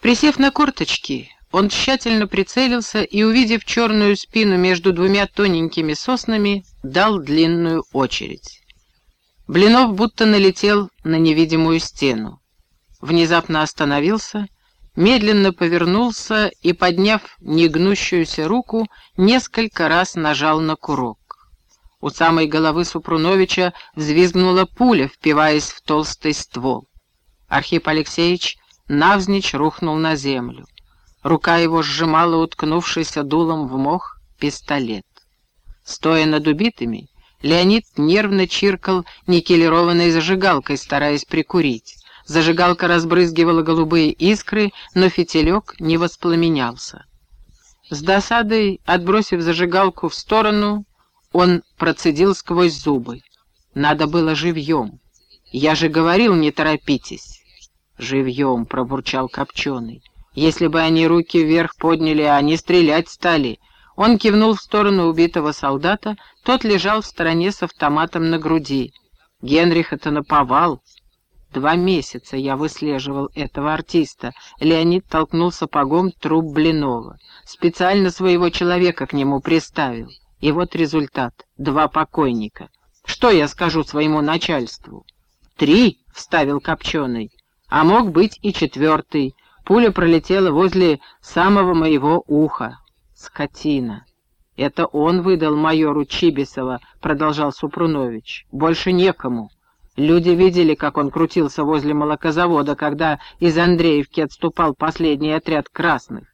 Присев на корточки, он тщательно прицелился и, увидев черную спину между двумя тоненькими соснами, дал длинную очередь. Блинов будто налетел на невидимую стену. Внезапно остановился, медленно повернулся и, подняв негнущуюся руку, несколько раз нажал на курок. У самой головы Супруновича взвизгнула пуля, впиваясь в толстый ствол. Архип Алексеевич навзничь рухнул на землю. Рука его сжимала уткнувшийся дулом в мох пистолет. Стоя над убитыми, Леонид нервно чиркал никелированной зажигалкой, стараясь прикурить. Зажигалка разбрызгивала голубые искры, но фитилек не воспламенялся. С досадой, отбросив зажигалку в сторону, он процедил сквозь зубы. Надо было живьем. Я же говорил, не торопитесь. Живьем, пробурчал Копченый. Если бы они руки вверх подняли, а они стрелять стали. Он кивнул в сторону убитого солдата, тот лежал в стороне с автоматом на груди. Генрих это наповал. Два месяца я выслеживал этого артиста. Леонид толкнул сапогом труп Блинова. Специально своего человека к нему приставил. И вот результат. Два покойника. Что я скажу своему начальству? «Три», — вставил Копченый. «А мог быть и четвертый. Пуля пролетела возле самого моего уха. Скотина. Это он выдал майору Чибисова, продолжал Супрунович. Больше некому. Люди видели, как он крутился возле молокозавода, когда из Андреевки отступал последний отряд красных.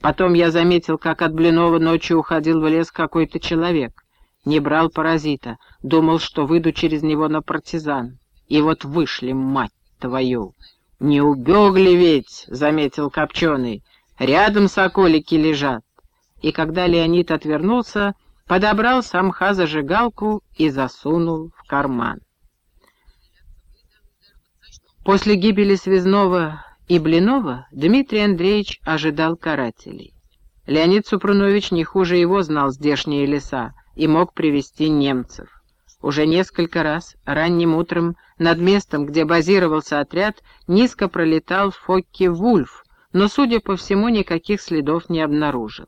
Потом я заметил, как от Блинова ночью уходил в лес какой-то человек. Не брал паразита, думал, что выйду через него на партизан. И вот вышли, мать твою. «Не убегли ведь», — заметил Копченый. «Рядом соколики лежат». И когда Леонид отвернулся, подобрал самха зажигалку и засунул в карман. После гибели Связного и Блинова Дмитрий Андреевич ожидал карателей. Леонид Супрунович не хуже его знал здешние леса и мог привести немцев. Уже несколько раз ранним утром над местом, где базировался отряд, низко пролетал Фокки Вульф, но, судя по всему, никаких следов не обнаружил.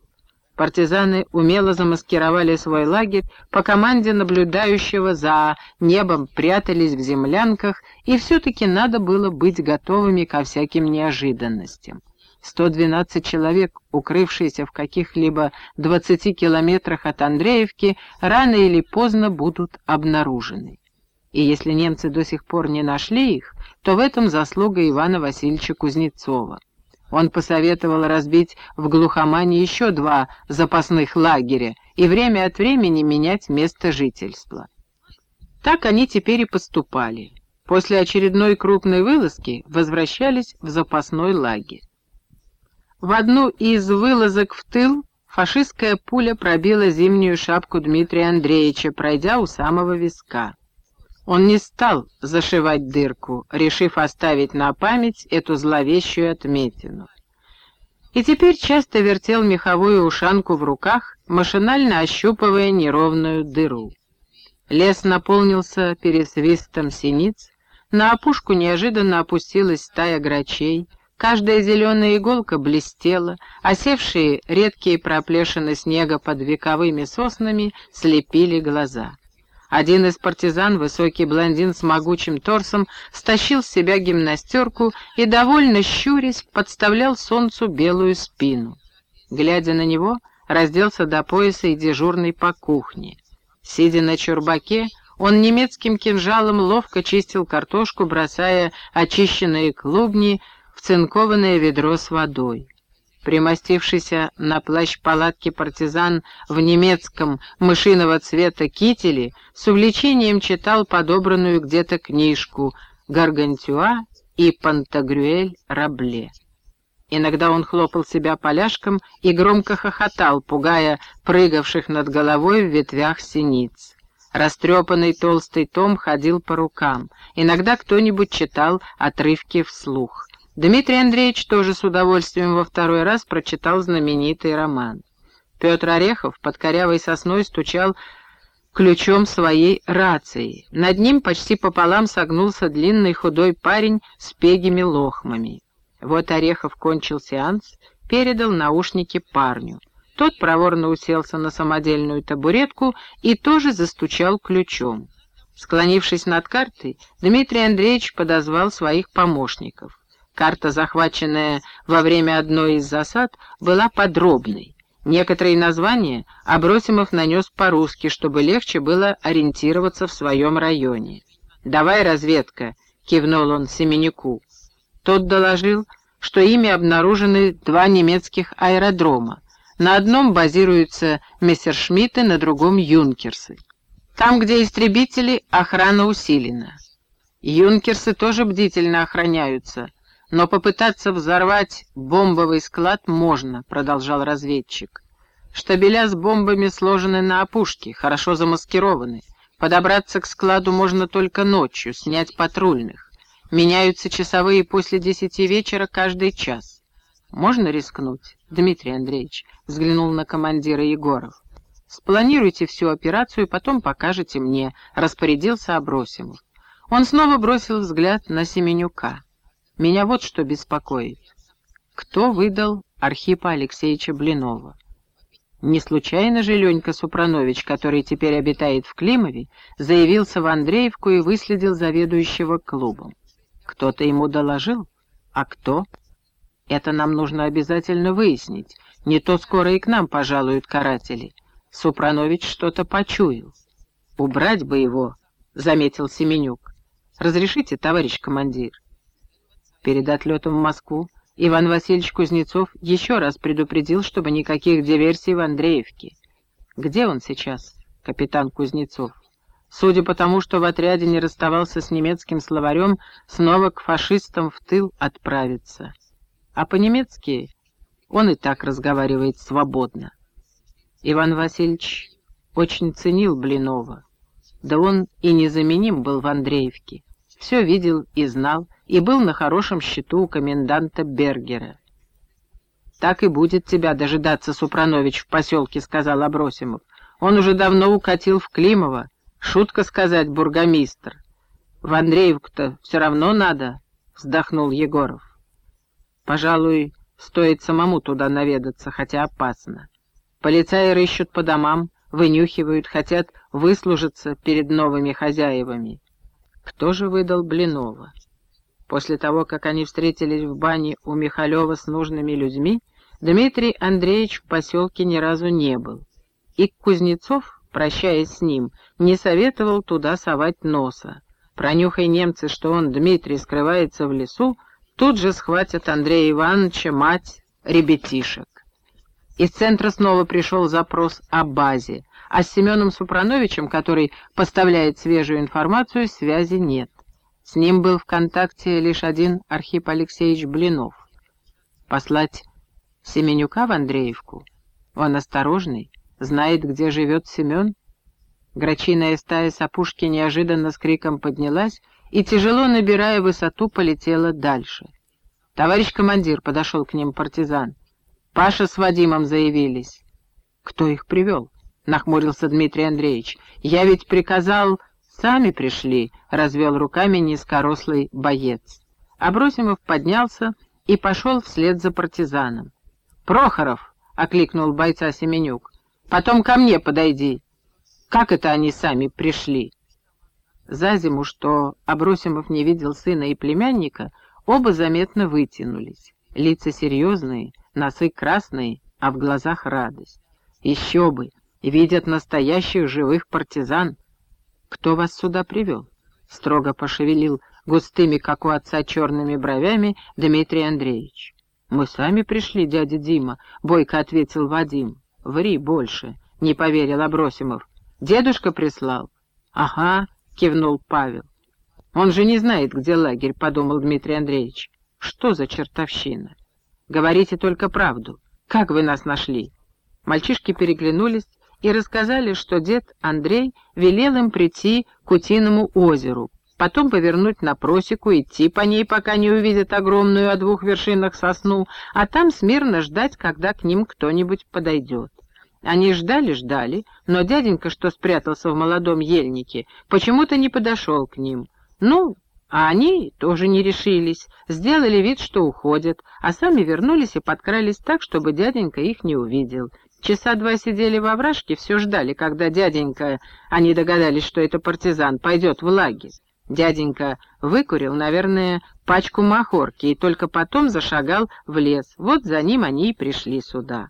Партизаны умело замаскировали свой лагерь, по команде наблюдающего за небом прятались в землянках, и все-таки надо было быть готовыми ко всяким неожиданностям. 112 человек, укрывшиеся в каких-либо 20 километрах от Андреевки, рано или поздно будут обнаружены. И если немцы до сих пор не нашли их, то в этом заслуга Ивана Васильевича Кузнецова. Он посоветовал разбить в глухомане еще два запасных лагеря и время от времени менять место жительства. Так они теперь и поступали. После очередной крупной вылазки возвращались в запасной лагерь. В одну из вылазок в тыл фашистская пуля пробила зимнюю шапку Дмитрия Андреевича, пройдя у самого виска. Он не стал зашивать дырку, решив оставить на память эту зловещую отметину. И теперь часто вертел меховую ушанку в руках, машинально ощупывая неровную дыру. Лес наполнился пересвистом синиц, на опушку неожиданно опустилась стая грачей, Каждая зеленая иголка блестела, осевшие редкие проплешины снега под вековыми соснами слепили глаза. Один из партизан, высокий блондин с могучим торсом, стащил с себя гимнастерку и, довольно щурясь, подставлял солнцу белую спину. Глядя на него, разделся до пояса и дежурный по кухне. Сидя на чурбаке, он немецким кинжалом ловко чистил картошку, бросая очищенные клубни цинкованное ведро с водой. Примостившийся на плащ палатки партизан в немецком мышиного цвета кителе с увлечением читал подобранную где-то книжку «Гаргантюа» и «Пантагрюэль Рабле». Иногда он хлопал себя поляшком и громко хохотал, пугая прыгавших над головой в ветвях синиц. Растрепанный толстый том ходил по рукам. Иногда кто-нибудь читал отрывки вслух. Дмитрий Андреевич тоже с удовольствием во второй раз прочитал знаменитый роман. Петр Орехов под корявой сосной стучал ключом своей рации. Над ним почти пополам согнулся длинный худой парень с пегими лохмами. Вот Орехов кончил сеанс, передал наушники парню. Тот проворно уселся на самодельную табуретку и тоже застучал ключом. Склонившись над картой, Дмитрий Андреевич подозвал своих помощников. Карта, захваченная во время одной из засад, была подробной. Некоторые названия Абросимов нанес по-русски, чтобы легче было ориентироваться в своем районе. «Давай, разведка!» — кивнул он Семенюку. Тот доложил, что ими обнаружены два немецких аэродрома, на одном базируются мессершмитты, на другом — юнкерсы. Там, где истребители, охрана усилена. Юнкерсы тоже бдительно охраняются, но попытаться взорвать бомбовый склад можно, продолжал разведчик. Штабеля с бомбами сложены на опушке, хорошо замаскированы. Подобраться к складу можно только ночью, снять патрульных. Меняются часовые после десяти вечера каждый час. «Можно рискнуть?» Дмитрий Андреевич взглянул на командира Егоров. «Спланируйте всю операцию, потом покажете мне», — распорядился Абросимов. Он снова бросил взгляд на Семенюка. «Меня вот что беспокоит. Кто выдал Архипа Алексеевича Блинова?» Не случайно же Ленька Супранович, который теперь обитает в Климове, заявился в Андреевку и выследил заведующего клубом. Кто-то ему доложил? А кто? Это нам нужно обязательно выяснить. Не то скоро и к нам пожалуют каратели. Супранович что-то почуял. Убрать бы его, — заметил Семенюк. Разрешите, товарищ командир? Перед отлетом в Москву Иван Васильевич Кузнецов еще раз предупредил, чтобы никаких диверсий в Андреевке. Где он сейчас, капитан Кузнецов? Судя по тому, что в отряде не расставался с немецким словарем, снова к фашистам в тыл отправится а по-немецки он и так разговаривает свободно. Иван Васильевич очень ценил Блинова, да он и незаменим был в Андреевке. Все видел и знал, и был на хорошем счету у коменданта Бергера. «Так и будет тебя дожидаться, Супранович, в поселке», — сказал Абросимов. «Он уже давно укатил в Климово. Шутка сказать, бургомистр. В Андреевку-то все равно надо», — вздохнул Егоров. Пожалуй, стоит самому туда наведаться, хотя опасно. Полицаи рыщут по домам, вынюхивают, хотят выслужиться перед новыми хозяевами. Кто же выдал Блинова? После того, как они встретились в бане у Михалева с нужными людьми, Дмитрий Андреевич в поселке ни разу не был. И Кузнецов, прощаясь с ним, не советовал туда совать носа. Пронюхай немцы, что он, Дмитрий, скрывается в лесу, Тут же схватят Андрея Ивановича, мать, ребятишек. Из центра снова пришел запрос о базе, а с Семеном Супрановичем, который поставляет свежую информацию, связи нет. С ним был в контакте лишь один Архип Алексеевич Блинов. Послать Семенюка в Андреевку? Он осторожный, знает, где живет Семен. Грачиная стая с опушки неожиданно с криком поднялась и, тяжело набирая высоту, полетела дальше. «Товарищ командир», — подошел к ним партизан, — «Паша с Вадимом заявились». «Кто их привел?» — нахмурился Дмитрий Андреевич. «Я ведь приказал...» «Сами пришли», — развел руками низкорослый боец. Абросимов поднялся и пошел вслед за партизаном. «Прохоров!» — окликнул бойца Семенюк. «Потом ко мне подойди». «Как это они сами пришли?» За зиму, что Абросимов не видел сына и племянника, оба заметно вытянулись. Лица серьезные, носы красные, а в глазах радость. Еще бы, видят настоящих живых партизан. Кто вас сюда привел? Строго пошевелил густыми, как у отца, черными бровями Дмитрий Андреевич. «Мы сами пришли, дядя Дима», — бойко ответил Вадим. «Ври больше», — не поверил Абросимов. «Дедушка прислал?» «Ага, кивнул Павел. «Он же не знает, где лагерь», — подумал Дмитрий Андреевич. «Что за чертовщина? Говорите только правду. Как вы нас нашли?» Мальчишки переглянулись и рассказали, что дед Андрей велел им прийти к Утиному озеру, потом повернуть на просеку, идти по ней, пока не увидят огромную о двух вершинах сосну, а там смирно ждать, когда к ним кто-нибудь подойдет. Они ждали-ждали, но дяденька, что спрятался в молодом ельнике, почему-то не подошел к ним. Ну, А они тоже не решились, сделали вид, что уходят, а сами вернулись и подкрались так, чтобы дяденька их не увидел. Часа два сидели во вражке, все ждали, когда дяденька, они догадались, что это партизан, пойдет в лагерь. Дяденька выкурил, наверное, пачку махорки и только потом зашагал в лес. Вот за ним они и пришли сюда.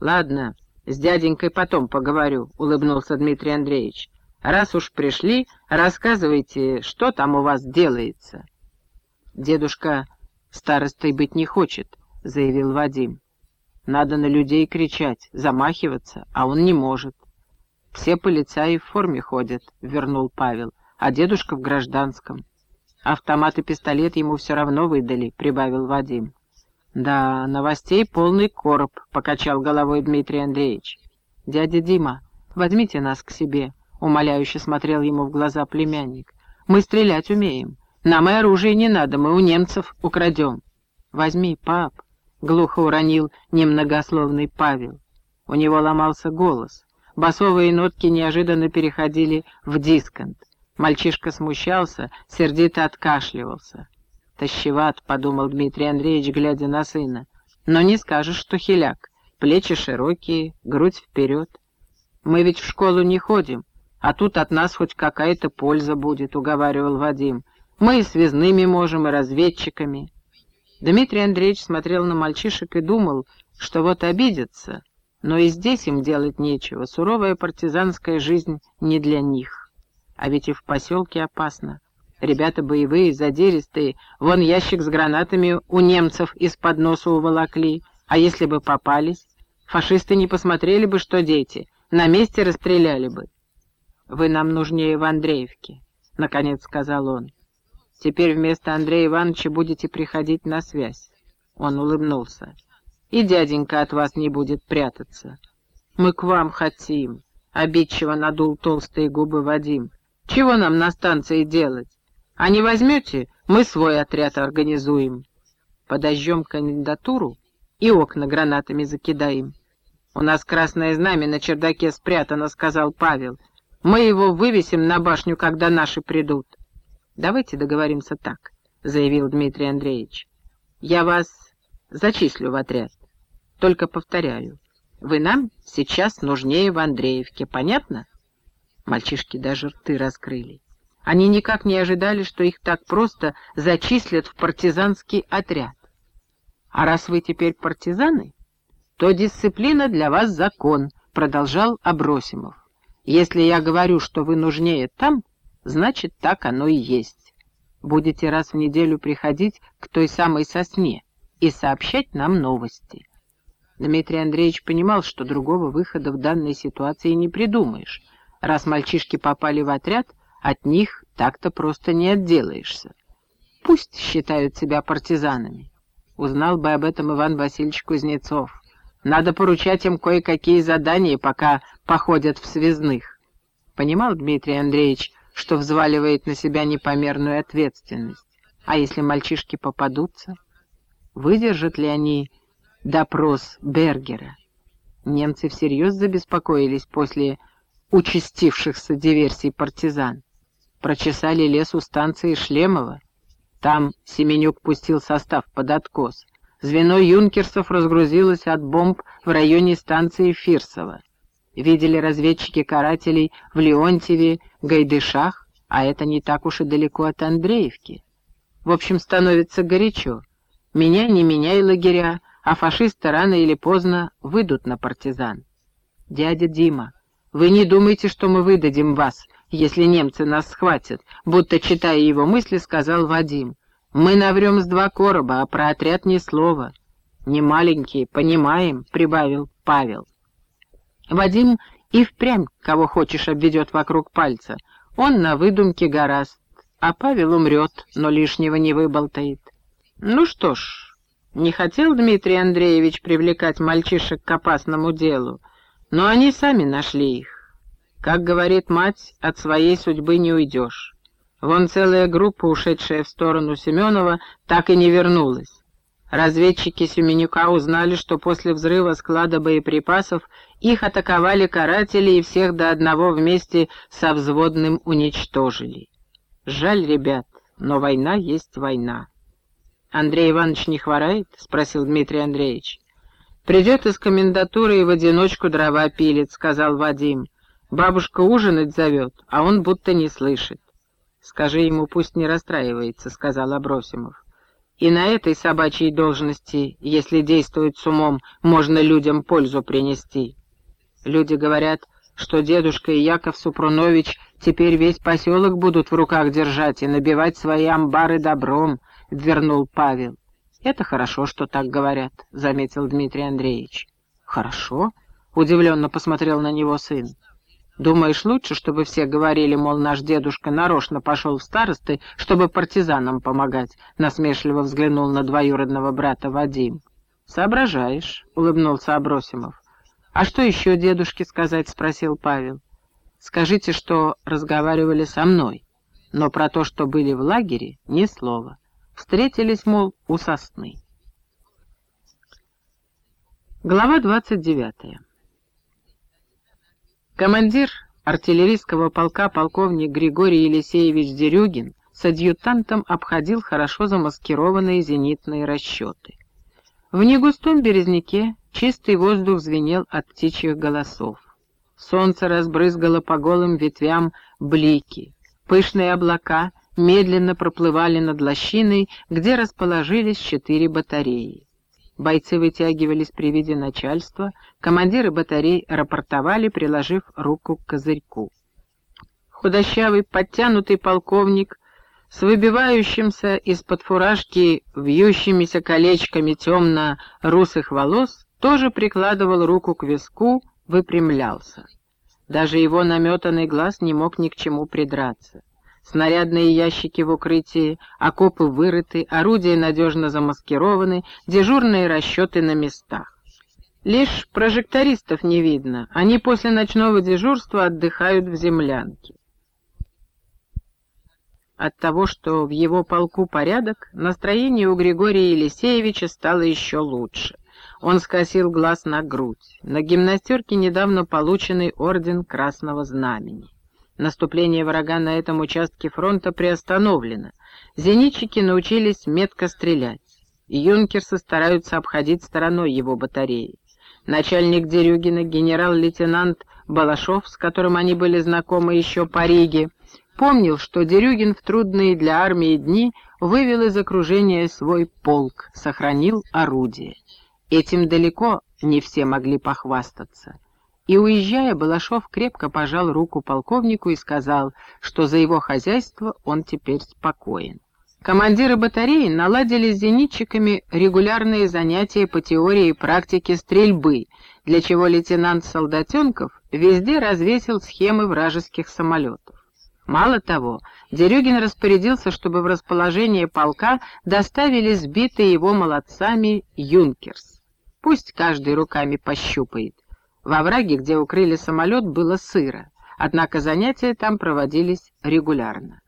«Ладно, с дяденькой потом поговорю», — улыбнулся Дмитрий Андреевич. Раз уж пришли, рассказывайте, что там у вас делается. Дедушка старостой быть не хочет, заявил Вадим. Надо на людей кричать, замахиваться, а он не может. Все полицаи в форме ходят, вернул Павел, а дедушка в гражданском. Автомат и пистолет ему все равно выдали, прибавил Вадим. Да, новостей полный короб, покачал головой Дмитрий Андреевич. Дядя Дима, возьмите нас к себе, умоляюще смотрел ему в глаза племянник. «Мы стрелять умеем. Нам и оружие не надо, мы у немцев украдем». «Возьми, пап», — глухо уронил немногословный Павел. У него ломался голос. Басовые нотки неожиданно переходили в дисконт. Мальчишка смущался, сердито откашливался. «Тащеват», — подумал Дмитрий Андреевич, глядя на сына. «Но не скажешь, что хиляк. Плечи широкие, грудь вперед. Мы ведь в школу не ходим, а тут от нас хоть какая-то польза будет», — уговаривал Вадим. «Мы и связными можем, и разведчиками». Дмитрий Андреевич смотрел на мальчишек и думал, что вот обидятся, но и здесь им делать нечего, суровая партизанская жизнь не для них. А ведь и в поселке опасно. Ребята боевые, задиристые, вон ящик с гранатами у немцев из-под носа уволокли, а если бы попались, фашисты не посмотрели бы, что дети, на месте расстреляли бы. «Вы нам нужнее в Андреевке», — наконец сказал он. «Теперь вместо Андрея Ивановича будете приходить на связь». Он улыбнулся. «И дяденька от вас не будет прятаться». «Мы к вам хотим», — обидчиво надул толстые губы Вадим. «Чего нам на станции делать? А не возьмете, мы свой отряд организуем. Подожжем кандидатуру и окна гранатами закидаем». «У нас красное знамя на чердаке спрятано», — сказал Павел. Мы его вывесим на башню, когда наши придут. Давайте договоримся так, — заявил Дмитрий Андреевич. Я вас зачислю в отряд. Только повторяю, вы нам сейчас нужнее в Андреевке, понятно? Мальчишки даже рты раскрыли. Они никак не ожидали, что их так просто зачислят в партизанский отряд. А раз вы теперь партизаны, то дисциплина для вас закон, — продолжал Абросимов. Если я говорю, что вы нужнее там, значит, так оно и есть. Будете раз в неделю приходить к той самой сосне и сообщать нам новости. Дмитрий Андреевич понимал, что другого выхода в данной ситуации не придумаешь. Раз мальчишки попали в отряд, от них так-то просто не отделаешься. Пусть считают себя партизанами. Узнал бы об этом Иван Васильевич Кузнецов. Надо поручать им кое-какие задания, пока походят в связных. Понимал Дмитрий Андреевич, что взваливает на себя непомерную ответственность. А если мальчишки попадутся? Выдержат ли они допрос Бергера? Немцы всерьез забеспокоились после участившихся диверсий партизан. Прочесали лес у станции Шлемова. Там Семенюк пустил состав под откос. Звено юнкерсов разгрузилось от бомб в районе станции Фирсово. Видели разведчики карателей в Леонтьеве, Гайдышах, а это не так уж и далеко от Андреевки. В общем, становится горячо. Меня не меняй лагеря, а фашисты рано или поздно выйдут на партизан. Дядя Дима, вы не думайте, что мы выдадим вас, если немцы нас схватят, будто, читая его мысли, сказал Вадим. Мы наврем с два короба, а про отряд ни слова. Не маленькие, понимаем, — прибавил Павел. Вадим и впрямь, кого хочешь, обведет вокруг пальца. Он на выдумке гораст, а Павел умрет, но лишнего не выболтает. Ну что ж, не хотел Дмитрий Андреевич привлекать мальчишек к опасному делу, но они сами нашли их. Как говорит мать, от своей судьбы не уйдешь. Вон целая группа, ушедшая в сторону Семенова, так и не вернулась. Разведчики Семенюка узнали, что после взрыва склада боеприпасов их атаковали каратели и всех до одного вместе со взводным уничтожили. Жаль ребят, но война есть война. «Андрей Иванович не хворает?» — спросил Дмитрий Андреевич. «Придет из комендатуры и в одиночку дрова пилит», — сказал Вадим. «Бабушка ужинать зовет, а он будто не слышит». «Скажи ему, пусть не расстраивается», — сказал Абросимов. «И на этой собачьей должности, если действовать с умом, можно людям пользу принести». Люди говорят, что дедушка и Яков Супрунович теперь весь поселок будут в руках держать и набивать свои амбары добром, — вернул Павел. «Это хорошо, что так говорят», — заметил Дмитрий Андреевич. «Хорошо?» — удивленно посмотрел на него сын. «Думаешь, лучше, чтобы все говорили, мол, наш дедушка нарочно пошел в старосты, чтобы партизанам помогать?» — насмешливо взглянул на двоюродного брата Вадим. «Соображаешь», — улыбнулся Абросимов. «А что еще дедушке сказать?» — спросил Павел. «Скажите, что разговаривали со мной, но про то, что были в лагере, ни слова. Встретились, мол, у сосны». Глава двадцать девятая. Командир артиллерийского полка полковник Григорий Елисеевич Дерюгин с адъютантом обходил хорошо замаскированные зенитные расчеты. В негустом березняке чистый воздух звенел от птичьих голосов. Солнце разбрызгало по голым ветвям блики. Пышные облака медленно проплывали над лощиной, где расположились четыре батареи. Бойцы вытягивались при виде начальства, командиры батарей рапортовали, приложив руку к козырьку. Худощавый, подтянутый полковник с выбивающимся из-под фуражки вьющимися колечками темно-русых волос, тоже прикладывал руку к виску, выпрямлялся. Даже его наметанный глаз не мог ни к чему придраться. Снарядные ящики в укрытии, окопы вырыты, орудия надежно замаскированы, дежурные расчеты на местах. Лишь прожектористов не видно, они после ночного дежурства отдыхают в землянке. От того, что в его полку порядок, настроение у Григория Елисеевича стало еще лучше. Он скосил глаз на грудь. На гимнастерке недавно полученный орден Красного Знамени. Наступление врага на этом участке фронта приостановлено. Зенитчики научились метко стрелять. Юнкерсы стараются обходить стороной его батареи. Начальник Дерюгина, генерал-лейтенант Балашов, с которым они были знакомы еще по Риге, Помнил, что Дерюгин в трудные для армии дни вывел из окружения свой полк, сохранил орудие. Этим далеко не все могли похвастаться. И, уезжая, Балашов крепко пожал руку полковнику и сказал, что за его хозяйство он теперь спокоен. Командиры батареи наладили с зенитчиками регулярные занятия по теории и практике стрельбы, для чего лейтенант Солдатенков везде развесил схемы вражеских самолетов. Мало того, Дерюгин распорядился, чтобы в расположение полка доставили сбитые его молодцами «Юнкерс». Пусть каждый руками пощупает. Во враге, где укрыли самолет, было сыро, однако занятия там проводились регулярно.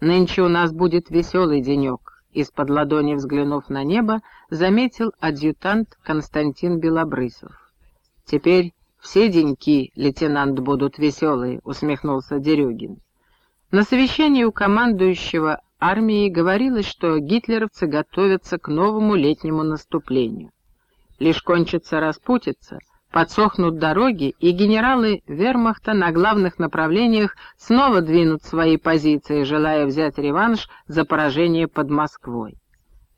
«Нынче у нас будет веселый денек», — из-под ладони взглянув на небо, заметил адъютант Константин Белобрысов. «Теперь все деньки, лейтенант, будут веселые», — усмехнулся Дерюгин. На совещании у командующего армией говорилось, что гитлеровцы готовятся к новому летнему наступлению. Лишь кончится распутица, подсохнут дороги, и генералы вермахта на главных направлениях снова двинут свои позиции, желая взять реванш за поражение под Москвой.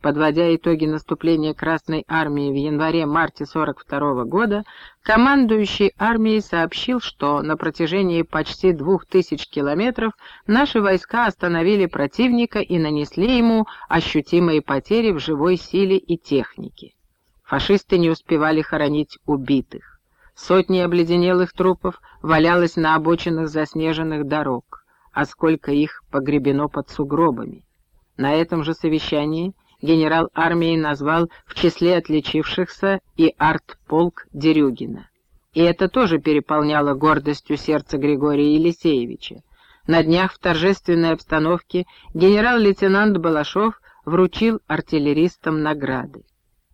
Подводя итоги наступления Красной Армии в январе-марте 42 года, командующий армией сообщил, что на протяжении почти двух тысяч километров наши войска остановили противника и нанесли ему ощутимые потери в живой силе и технике. Фашисты не успевали хоронить убитых. Сотни обледенелых трупов валялось на обочинах заснеженных дорог, а сколько их погребено под сугробами. На этом же совещании генерал армии назвал в числе отличившихся и артполк Дерюгина. И это тоже переполняло гордостью сердца Григория Елисеевича. На днях в торжественной обстановке генерал-лейтенант Балашов вручил артиллеристам награды.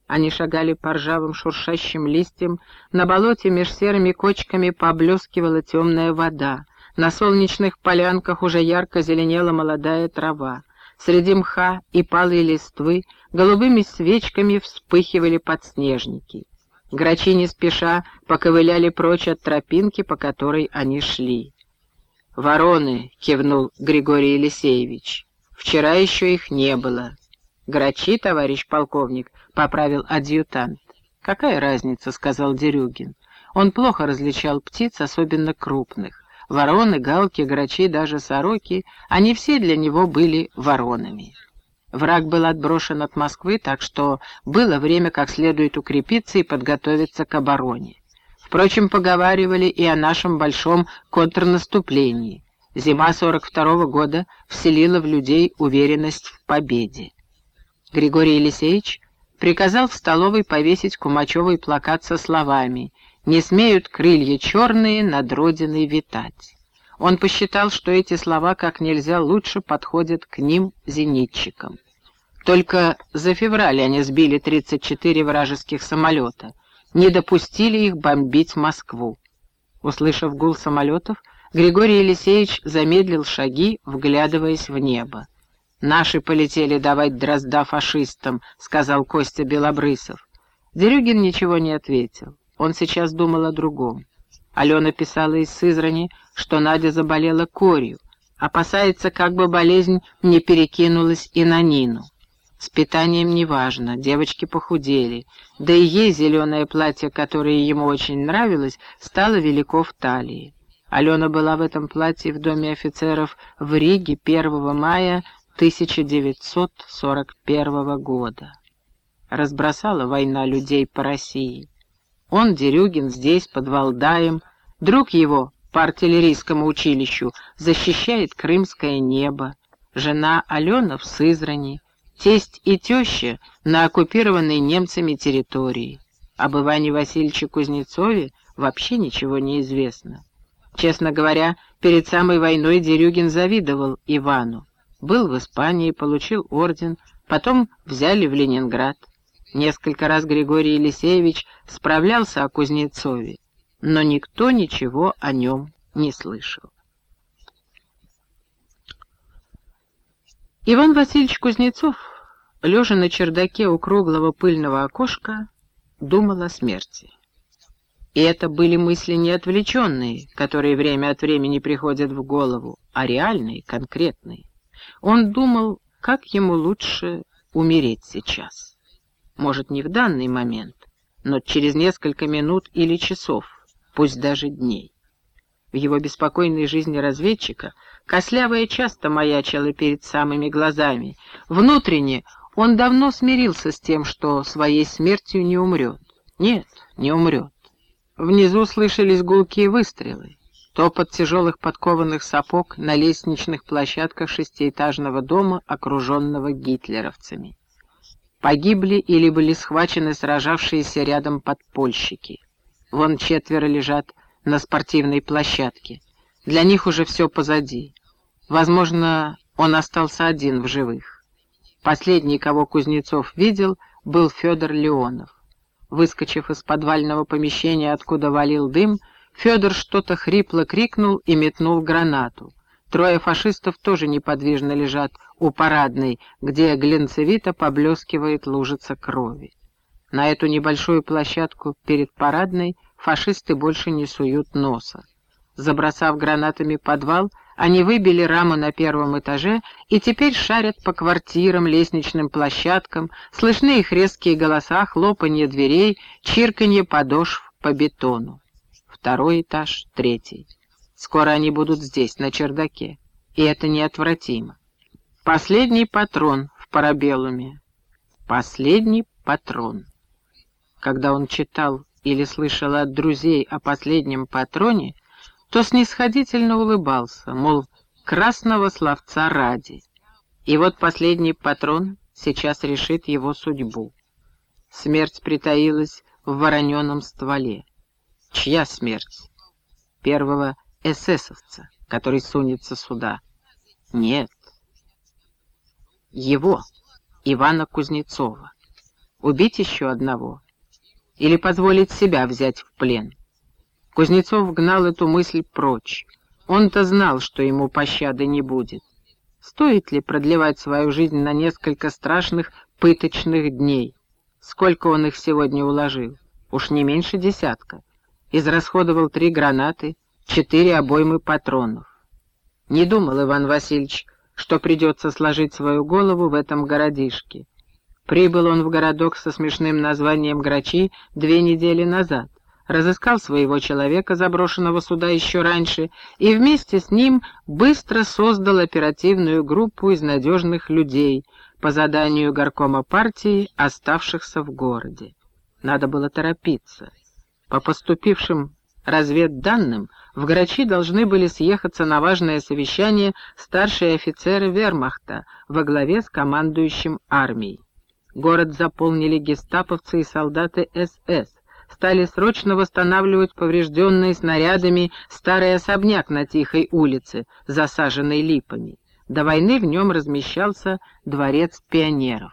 Они шагали по ржавым шуршащим листьям, на болоте меж серыми кочками поблескивала темная вода, на солнечных полянках уже ярко зеленела молодая трава. Среди мха и палой листвы голубыми свечками вспыхивали подснежники. Грачи не спеша поковыляли прочь от тропинки, по которой они шли. «Вороны!» — кивнул Григорий Елисеевич. «Вчера еще их не было». «Грачи, товарищ полковник», — поправил адъютант. «Какая разница?» — сказал Дерюгин. Он плохо различал птиц, особенно крупных. Вороны, галки, грачи, даже сороки, они все для него были воронами. Враг был отброшен от Москвы, так что было время как следует укрепиться и подготовиться к обороне. Впрочем, поговаривали и о нашем большом контрнаступлении. Зима 42 -го года вселила в людей уверенность в победе. Григорий Елисеевич приказал в столовой повесить кумачевый плакат со словами «Не смеют крылья черные над родиной витать». Он посчитал, что эти слова как нельзя лучше подходят к ним, зенитчикам. Только за февраль они сбили 34 вражеских самолета, не допустили их бомбить Москву. Услышав гул самолетов, Григорий Елисеевич замедлил шаги, вглядываясь в небо. «Наши полетели давать дрозда фашистам», — сказал Костя Белобрысов. Дерюгин ничего не ответил. Он сейчас думал о другом. Алена писала из Сызрани, что Надя заболела корью, опасается, как бы болезнь не перекинулась и на Нину. С питанием неважно, девочки похудели, да и ей зеленое платье, которое ему очень нравилось, стало велико в талии. Алена была в этом платье в доме офицеров в Риге 1 мая 1941 года. Разбросала война людей по России. Он, Дерюгин, здесь, под Валдаем, друг его по артиллерийскому училищу, защищает крымское небо, жена Алена в Сызрани, тесть и теща на оккупированной немцами территории. Об Иване Васильевиче Кузнецове вообще ничего не известно. Честно говоря, перед самой войной Дерюгин завидовал Ивану. Был в Испании, получил орден, потом взяли в Ленинград. Несколько раз Григорий Елисеевич справлялся о Кузнецове, но никто ничего о нем не слышал. Иван Васильевич Кузнецов, лежа на чердаке у круглого пыльного окошка, думал о смерти. И это были мысли не отвлеченные, которые время от времени приходят в голову, а реальные, конкретные. Он думал, как ему лучше умереть сейчас. Может, не в данный момент, но через несколько минут или часов, пусть даже дней. В его беспокойной жизни разведчика кослявая часто маячила перед самыми глазами. Внутренне он давно смирился с тем, что своей смертью не умрет. Нет, не умрет. Внизу слышались гулкие выстрелы, топот тяжелых подкованных сапог на лестничных площадках шестиэтажного дома, окруженного гитлеровцами. Погибли или были схвачены сражавшиеся рядом подпольщики. Вон четверо лежат на спортивной площадке. Для них уже все позади. Возможно, он остался один в живых. Последний, кого Кузнецов видел, был Федор Леонов. Выскочив из подвального помещения, откуда валил дым, Федор что-то хрипло крикнул и метнул гранату. Трое фашистов тоже неподвижно лежат у парадной, где глинцевито поблескивает лужица крови. На эту небольшую площадку перед парадной фашисты больше не суют носа. Забросав гранатами подвал, они выбили раму на первом этаже и теперь шарят по квартирам, лестничным площадкам, слышны их резкие голоса, хлопанье дверей, чирканье подошв по бетону. Второй этаж, третий. Скоро они будут здесь, на чердаке, и это неотвратимо. Последний патрон в парабеллуме. Последний патрон. Когда он читал или слышал от друзей о последнем патроне, то снисходительно улыбался, мол, красного словца ради. И вот последний патрон сейчас решит его судьбу. Смерть притаилась в вороненом стволе. Чья смерть? Первого эсэсовца, который сунется сюда. Нет. Его, Ивана Кузнецова. Убить еще одного? Или позволить себя взять в плен? Кузнецов гнал эту мысль прочь. Он-то знал, что ему пощады не будет. Стоит ли продлевать свою жизнь на несколько страшных пыточных дней? Сколько он их сегодня уложил? Уж не меньше десятка. Израсходовал три гранаты, четыре обоймы патронов. Не думал Иван Васильевич, что придется сложить свою голову в этом городишке. Прибыл он в городок со смешным названием Грачи две недели назад, разыскал своего человека, заброшенного сюда еще раньше, и вместе с ним быстро создал оперативную группу из надежных людей по заданию горкома партии, оставшихся в городе. Надо было торопиться. По поступившим разведданным, в Грачи должны были съехаться на важное совещание старшие офицеры вермахта во главе с командующим армией. Город заполнили гестаповцы и солдаты СС. Стали срочно восстанавливать поврежденный снарядами старый особняк на Тихой улице, засаженный липами. До войны в нем размещался дворец пионеров.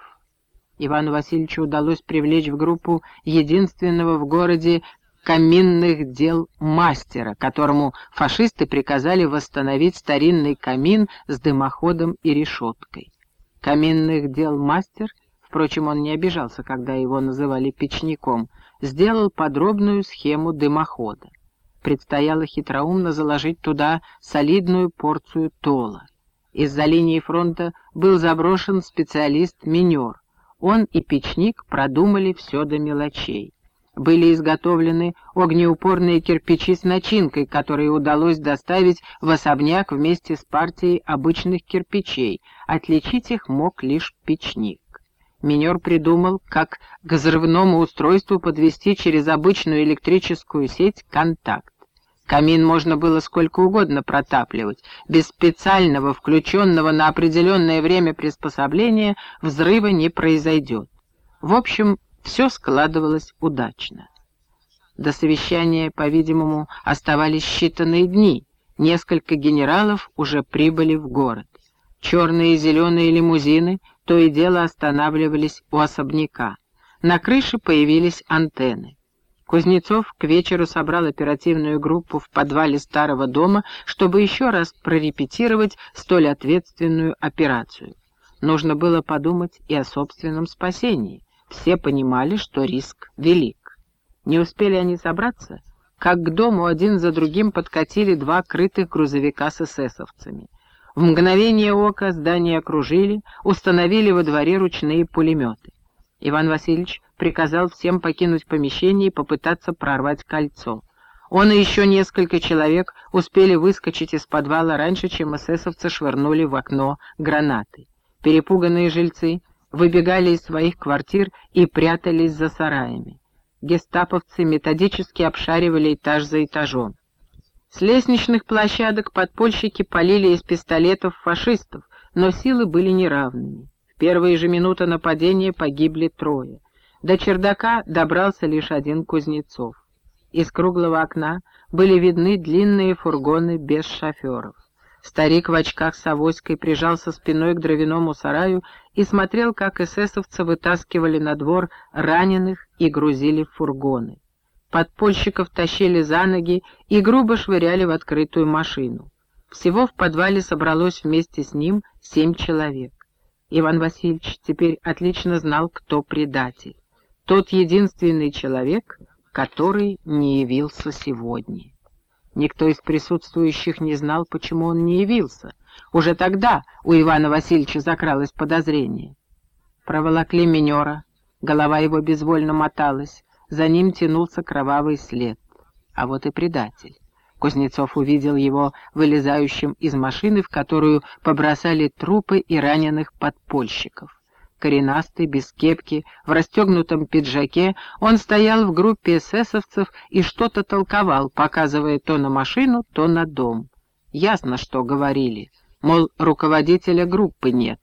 Ивану Васильевичу удалось привлечь в группу единственного в городе каминных дел мастера, которому фашисты приказали восстановить старинный камин с дымоходом и решеткой. Каминных дел мастер — впрочем, он не обижался, когда его называли печником, сделал подробную схему дымохода. Предстояло хитроумно заложить туда солидную порцию тола. Из-за линии фронта был заброшен специалист-минер. Он и печник продумали все до мелочей. Были изготовлены огнеупорные кирпичи с начинкой, которые удалось доставить в особняк вместе с партией обычных кирпичей. Отличить их мог лишь печник. Минер придумал, как к взрывному устройству подвести через обычную электрическую сеть контакт. Камин можно было сколько угодно протапливать. Без специального, включенного на определенное время приспособления взрыва не произойдет. В общем, все складывалось удачно. До совещания, по-видимому, оставались считанные дни. Несколько генералов уже прибыли в город. Черные и зеленые лимузины то и дело останавливались у особняка. На крыше появились антенны. Кузнецов к вечеру собрал оперативную группу в подвале старого дома, чтобы еще раз прорепетировать столь ответственную операцию. Нужно было подумать и о собственном спасении. Все понимали, что риск велик. Не успели они собраться, как к дому один за другим подкатили два крытых грузовика с эсэсовцами. В мгновение ока здание окружили, установили во дворе ручные пулеметы. Иван Васильевич приказал всем покинуть помещение и попытаться прорвать кольцо. Он и еще несколько человек успели выскочить из подвала раньше, чем эсэсовцы швырнули в окно гранаты. Перепуганные жильцы выбегали из своих квартир и прятались за сараями. Гестаповцы методически обшаривали этаж за этажом. С лестничных площадок подпольщики полили из пистолетов фашистов, но силы были неравными. В первые же минуты нападения погибли трое. До чердака добрался лишь один Кузнецов. Из круглого окна были видны длинные фургоны без шоферов. Старик в очках с авоськой прижался спиной к дровяному сараю и смотрел, как эсэсовцы вытаскивали на двор раненых и грузили в фургоны. Подпольщиков тащили за ноги и грубо швыряли в открытую машину. Всего в подвале собралось вместе с ним семь человек. Иван Васильевич теперь отлично знал, кто предатель. Тот единственный человек, который не явился сегодня. Никто из присутствующих не знал, почему он не явился. Уже тогда у Ивана Васильевича закралось подозрение. Проволокли минера, голова его безвольно моталась, за ним тянулся кровавый след. А вот и предатель. Кузнецов увидел его вылезающим из машины, в которую побросали трупы и раненых подпольщиков. Коренастый, без кепки, в расстегнутом пиджаке, он стоял в группе эсэсовцев и что-то толковал, показывая то на машину, то на дом. Ясно, что говорили, мол, руководителя группы нет.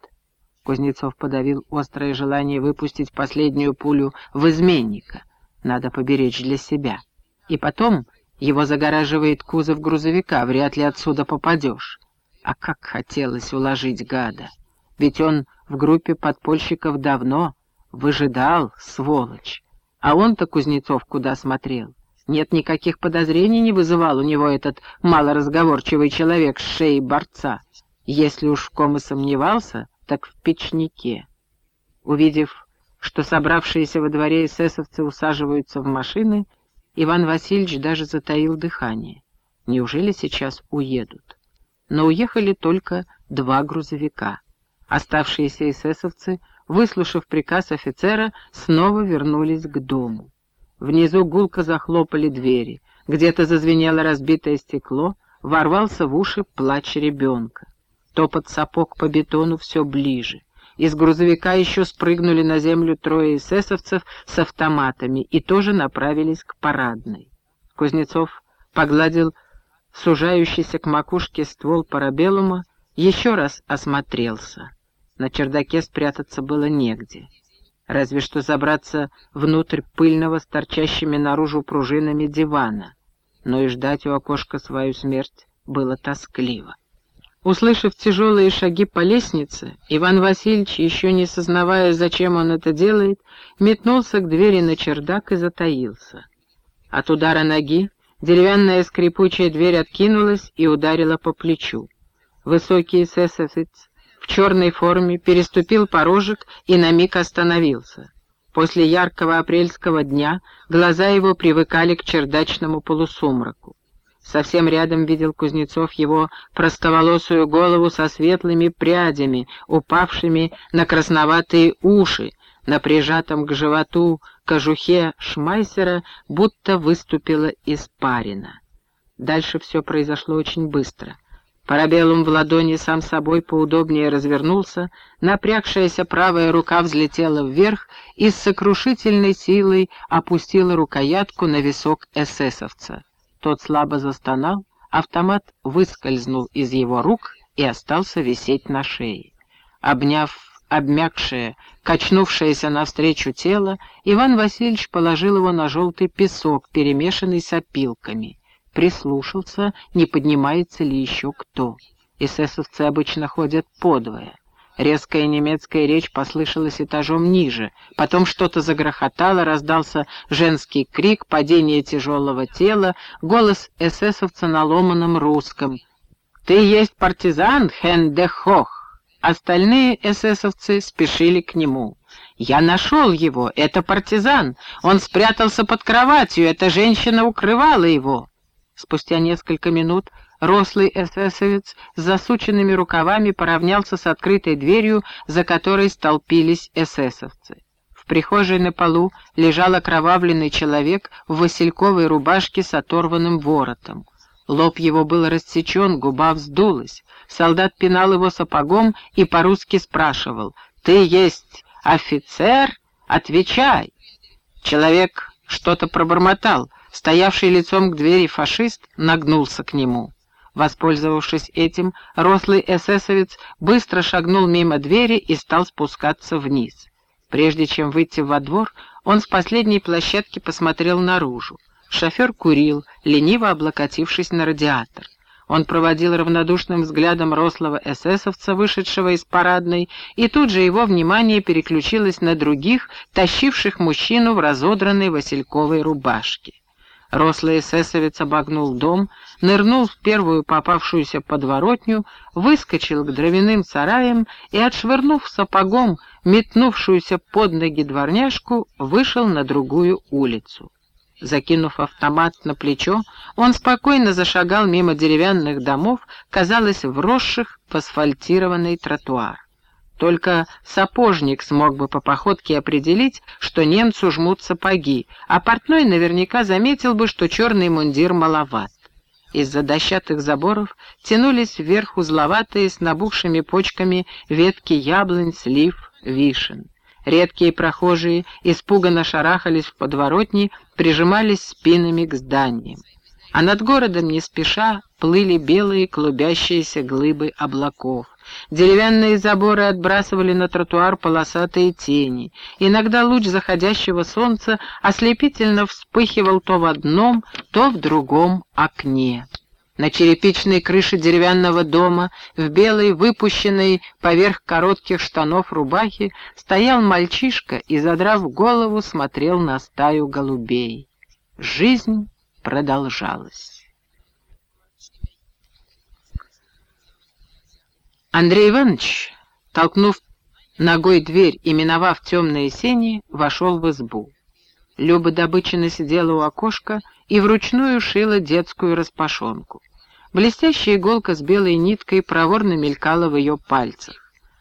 Кузнецов подавил острое желание выпустить последнюю пулю в изменника — надо поберечь для себя. И потом его загораживает кузов грузовика, вряд ли отсюда попадешь. А как хотелось уложить гада. Ведь он в группе подпольщиков давно выжидал, сволочь. А он-то, Кузнецов, куда смотрел? Нет никаких подозрений не вызывал у него этот малоразговорчивый человек с шеей борца. Если уж в ком и сомневался, так в печнике. Увидев, что собравшиеся во дворе эсэсовцы усаживаются в машины, Иван Васильевич даже затаил дыхание. Неужели сейчас уедут? Но уехали только два грузовика. Оставшиеся эсэсовцы, выслушав приказ офицера, снова вернулись к дому. Внизу гулко захлопали двери, где-то зазвенело разбитое стекло, ворвался в уши плач ребенка. Топот сапог по бетону все ближе. Из грузовика еще спрыгнули на землю трое эсэсовцев с автоматами и тоже направились к парадной. Кузнецов погладил сужающийся к макушке ствол парабеллума, еще раз осмотрелся. На чердаке спрятаться было негде. Разве что забраться внутрь пыльного с торчащими наружу пружинами дивана. Но и ждать у окошка свою смерть было тоскливо. Услышав тяжелые шаги по лестнице, Иван Васильевич, еще не сознавая, зачем он это делает, метнулся к двери на чердак и затаился. От удара ноги деревянная скрипучая дверь откинулась и ударила по плечу. Высокий эсэсовец в черной форме переступил порожек и на миг остановился. После яркого апрельского дня глаза его привыкали к чердачному полусумраку. Совсем рядом видел Кузнецов его простоволосую голову со светлыми прядями, упавшими на красноватые уши, на прижатом к животу кожухе шмайсера будто выступила испарина. Дальше все произошло очень быстро. Парабеллум в ладони сам собой поудобнее развернулся, напрягшаяся правая рука взлетела вверх и с сокрушительной силой опустила рукоятку на висок эсэсовца. Тот слабо застонал, автомат выскользнул из его рук и остался висеть на шее. Обняв обмякшее, качнувшееся навстречу тело, Иван Васильевич положил его на желтый песок, перемешанный с опилками. Прислушался, не поднимается ли еще кто. Эсэсовцы обычно ходят подвое. Резкая немецкая речь послышалась этажом ниже. Потом что-то загрохотало, раздался женский крик, падение тяжелого тела, голос эсэсовца на ломаном русском. «Ты есть партизан, Хен де Хох!» Остальные эсэсовцы спешили к нему. «Я нашел его, это партизан. Он спрятался под кроватью, эта женщина укрывала его». Спустя несколько минут Рослый эсэсовец с засученными рукавами поравнялся с открытой дверью, за которой столпились эсэсовцы. В прихожей на полу лежал окровавленный человек в васильковой рубашке с оторванным воротом. Лоб его был рассечен, губа вздулась. Солдат пинал его сапогом и по-русски спрашивал «Ты есть офицер? Отвечай!» Человек что-то пробормотал. Стоявший лицом к двери фашист нагнулся к нему. Воспользовавшись этим, рослый эсэсовец быстро шагнул мимо двери и стал спускаться вниз. Прежде чем выйти во двор, он с последней площадки посмотрел наружу. Шофер курил, лениво облокотившись на радиатор. Он проводил равнодушным взглядом рослого эсэсовца, вышедшего из парадной, и тут же его внимание переключилось на других, тащивших мужчину в разодранной васильковой рубашке. Рослый эсэсовец обогнул дом, нырнул в первую попавшуюся подворотню, выскочил к дровяным сараям и, отшвырнув сапогом метнувшуюся под ноги дворняжку, вышел на другую улицу. Закинув автомат на плечо, он спокойно зашагал мимо деревянных домов, казалось, вросших в асфальтированный тротуар. Только сапожник смог бы по походке определить, что немцу жмут сапоги, а портной наверняка заметил бы, что черный мундир маловат. Из-за дощатых заборов тянулись вверх узловатые с набухшими почками ветки яблонь, слив, вишен. Редкие прохожие испуганно шарахались в подворотни, прижимались спинами к зданиям. А над городом не спеша плыли белые клубящиеся глыбы облаков. Деревянные заборы отбрасывали на тротуар полосатые тени. Иногда луч заходящего солнца ослепительно вспыхивал то в одном, то в другом окне. На черепичной крыше деревянного дома, в белой, выпущенной поверх коротких штанов рубахи, стоял мальчишка и, задрав голову, смотрел на стаю голубей. Жизнь продолжалась. Андрей Иванович, толкнув ногой дверь и миновав темные сени, вошел в избу. Люба Добычина сидела у окошка и вручную шила детскую распашонку. Блестящая иголка с белой ниткой проворно мелькала в ее пальцах.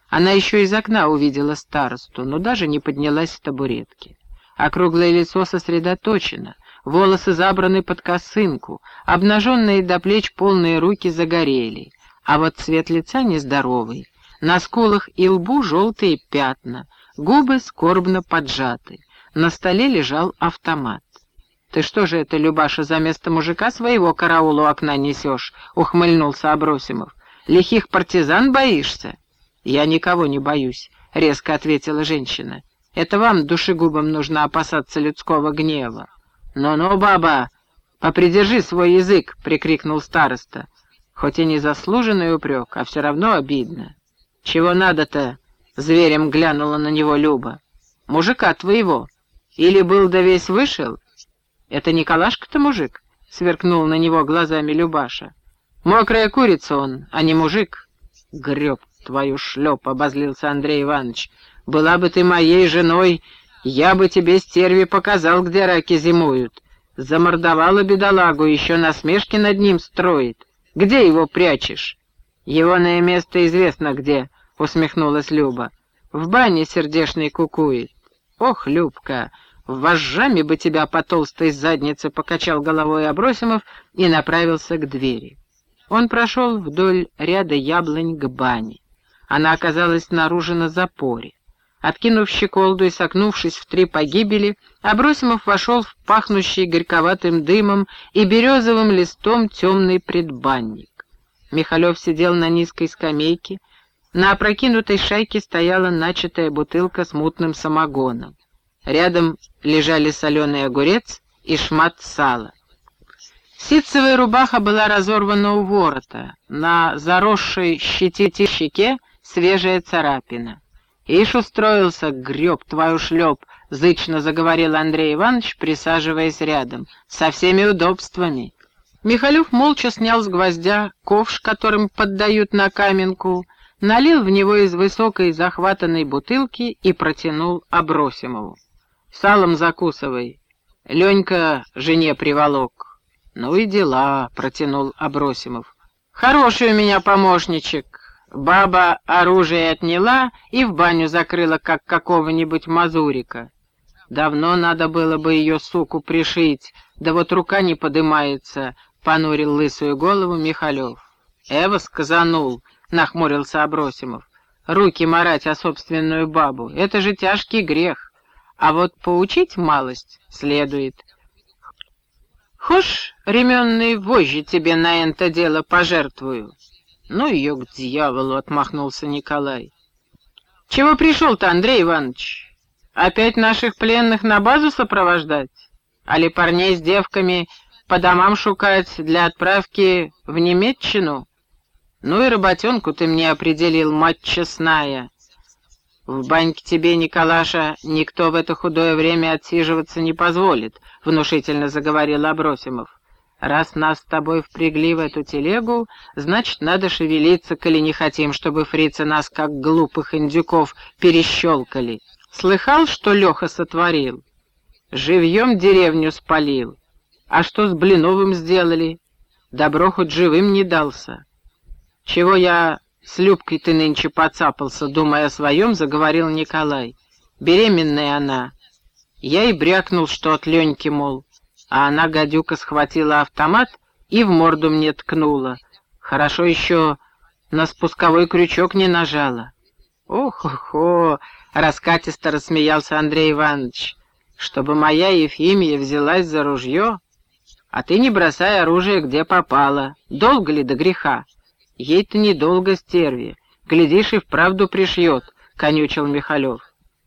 Она еще из окна увидела старосту, но даже не поднялась с табуретки. Округлое лицо сосредоточено, волосы забраны под косынку, обнаженные до плеч полные руки загорели, а вот цвет лица нездоровый. На скулах и лбу желтые пятна, губы скорбно поджаты. На столе лежал автомат. «Ты что же это, Любаша, за место мужика своего караула у окна несешь?» — ухмыльнулся Абросимов. «Лихих партизан боишься?» «Я никого не боюсь», — резко ответила женщина. «Это вам, душегубам, нужно опасаться людского гнева». «Ну-ну, баба, попридержи свой язык!» — прикрикнул староста. Хоть и незаслуженный упрек, а все равно обидно. «Чего надо-то?» — зверем глянула на него Люба. «Мужика твоего. Или был да весь вышел?» «Это Николашка-то мужик?» — сверкнул на него глазами Любаша. «Мокрая курица он, а не мужик». «Греб твою шлеп!» — обозлился Андрей Иванович. «Была бы ты моей женой, я бы тебе, стерви, показал, где раки зимуют. Замордовала бедолагу, еще насмешки над ним строит. Где его прячешь?» «Егоное место известно где», — усмехнулась Люба. «В бане сердешный кукует». «Ох, Любка, вожжами бы тебя по толстой заднице покачал головой Абросимов и направился к двери. Он прошел вдоль ряда яблонь к бане. Она оказалась снаружи на запоре. Откинув щеколду и согнувшись в три погибели, Абросимов вошел в пахнущий горьковатым дымом и березовым листом темный предбанник. Михалев сидел на низкой скамейке, на опрокинутой шайке стояла начатая бутылка с мутным самогоном. Рядом лежали соленый огурец и шмат сала. Ситцевая рубаха была разорвана у ворота, на заросшей щетите щеке свежая царапина. «Ишь устроился, греб твою шлеп!» — зычно заговорил Андрей Иванович, присаживаясь рядом. «Со всеми удобствами!» Михалев молча снял с гвоздя ковш, которым поддают на каменку, налил в него из высокой захватанной бутылки и протянул Абросимову. Салом закусывай. Ленька жене приволок. Ну и дела, протянул Абросимов. Хороший у меня помощничек. Баба оружие отняла и в баню закрыла, как какого-нибудь мазурика. Давно надо было бы ее, суку, пришить, да вот рука не подымается, — понурил лысую голову Михалев. Эва сказанул, — нахмурился Абросимов. Руки марать о собственную бабу — это же тяжкий грех. А вот поучить малость следует. Хошь, ременные вожжи тебе на это дело пожертвую. Ну ее к дьяволу, отмахнулся Николай. Чего пришел-то, Андрей Иванович? Опять наших пленных на базу сопровождать? Али парней с девками по домам шукать для отправки в Немеччину? Ну и работенку ты мне определил, мать честная. «В баньке тебе, Николаша, никто в это худое время отсиживаться не позволит», — внушительно заговорил Абросимов. «Раз нас с тобой впрягли в эту телегу, значит, надо шевелиться, коли не хотим, чтобы фрицы нас, как глупых индюков, перещелкали. Слыхал, что Леха сотворил? Живьем деревню спалил. А что с Блиновым сделали? Добро хоть живым не дался. Чего я «С Любкой ты нынче поцапался, думая о своем», — заговорил Николай. «Беременная она». Я и брякнул, что от Леньки, мол. А она, гадюка, схватила автомат и в морду мне ткнула. Хорошо еще на спусковой крючок не нажала. «Ох-хо-хо!» — раскатисто рассмеялся Андрей Иванович. «Чтобы моя Ефимия взялась за ружье? А ты не бросай оружие, где попало. Долго ли до греха?» Ей-то недолго, стерви. Глядишь, и вправду пришьет, — конючил Михалев.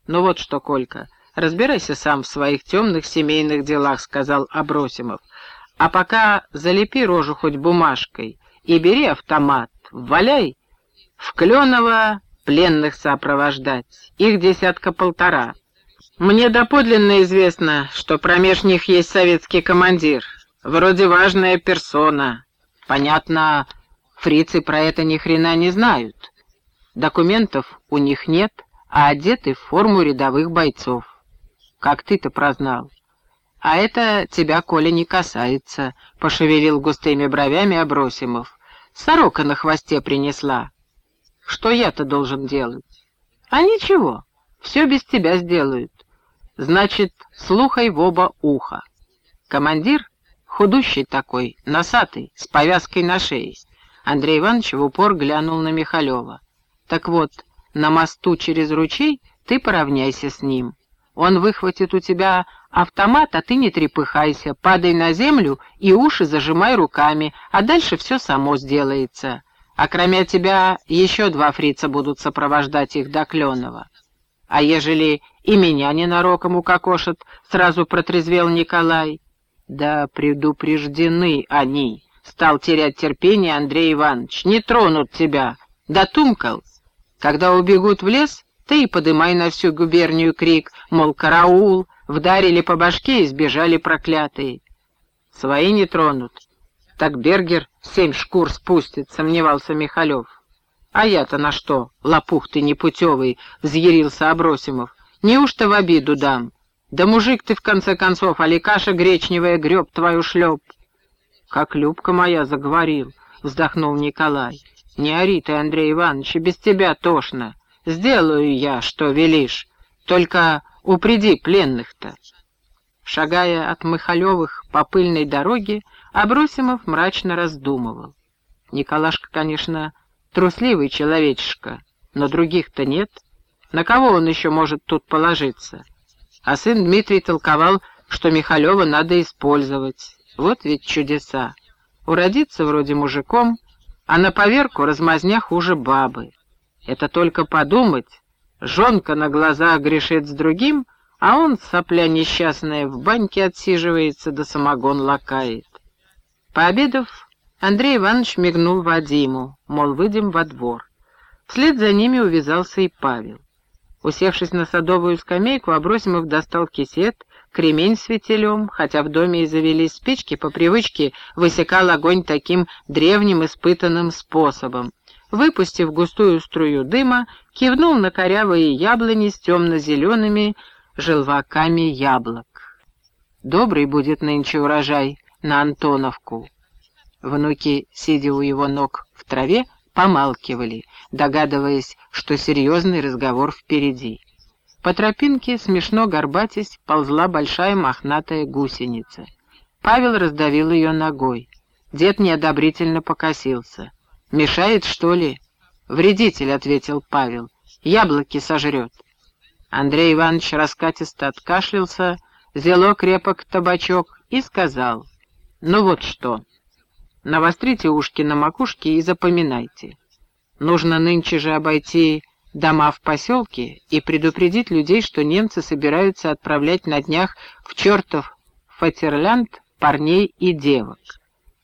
Ну вот что, Колька, разбирайся сам в своих темных семейных делах, — сказал Абросимов. А пока залепи рожу хоть бумажкой и бери автомат, валяй в Кленово пленных сопровождать. Их десятка-полтора. Мне доподлинно известно, что промеж них есть советский командир. Вроде важная персона. Понятно, Фрицы про это ни хрена не знают. Документов у них нет, а одеты в форму рядовых бойцов. Как ты-то прознал? А это тебя, Коля, не касается, — пошевелил густыми бровями Абросимов. Сорока на хвосте принесла. Что я-то должен делать? А ничего, все без тебя сделают. Значит, слухай в оба уха. Командир, худущий такой, носатый, с повязкой на шее. Андрей Иванович в упор глянул на Михалева. Так вот, на мосту через ручей ты поравняйся с ним. Он выхватит у тебя автомат, а ты не трепыхайся, падай на землю и уши зажимай руками, а дальше все само сделается. А кроме тебя еще два фрица будут сопровождать их до Кленова. А ежели и меня ненароком укокошат, сразу протрезвел Николай. Да предупреждены они, стал терять терпение Андрей Иванович, не тронут тебя. Да тумкал. Когда убегут в лес, ты и подымай на всю губернию крик, мол, караул, вдарили по башке и сбежали проклятые. Свои не тронут. Так Бергер семь шкур спустит, сомневался Михалев. А я-то на что, лопух ты непутевый, взъярился Абросимов. Неужто в обиду дам? Да мужик ты, в конце концов, али каша гречневая греб твою шлеп. Как Любка моя заговорил, вздохнул Николай. Не ори ты, Андрей Иванович, без тебя тошно. Сделаю я, что велишь, только упреди пленных-то. Шагая от Михалевых по пыльной дороге, Абросимов мрачно раздумывал. Николашка, конечно, трусливый человечишка, но других-то нет. На кого он еще может тут положиться? А сын Дмитрий толковал, что Михалева надо использовать. Вот ведь чудеса. Уродиться вроде мужиком, а на поверку размазня хуже бабы. Это только подумать, жонка на глазах грешит с другим, а он, сопля несчастная, в баньке отсиживается, да самогон лакает. Пообедав, Андрей Иванович мигнул Вадиму, мол, выйдем во двор. Вслед за ними увязался и Павел. Усевшись на садовую скамейку, Абросимов достал кисет, кремень с фитилем, хотя в доме и завелись спички, по привычке высекал огонь таким древним испытанным способом. Выпустив густую струю дыма, кивнул на корявые яблони с темно-зелеными желваками яблок. «Добрый будет нынче урожай на Антоновку». Внуки, сидя у его ног в траве, помалкивали, догадываясь, что серьезный разговор впереди. По тропинке, смешно горбатясь, ползла большая мохнатая гусеница. Павел раздавил ее ногой. Дед неодобрительно покосился. «Мешает, что ли?» «Вредитель», — ответил Павел. «Яблоки сожрет». Андрей Иванович раскатисто откашлялся, взяло крепок табачок и сказал. «Ну вот что. Навострите ушки на макушке и запоминайте. Нужно нынче же обойти дома в поселке и предупредить людей, что немцы собираются отправлять на днях в чертов Фатерлянд парней и девок.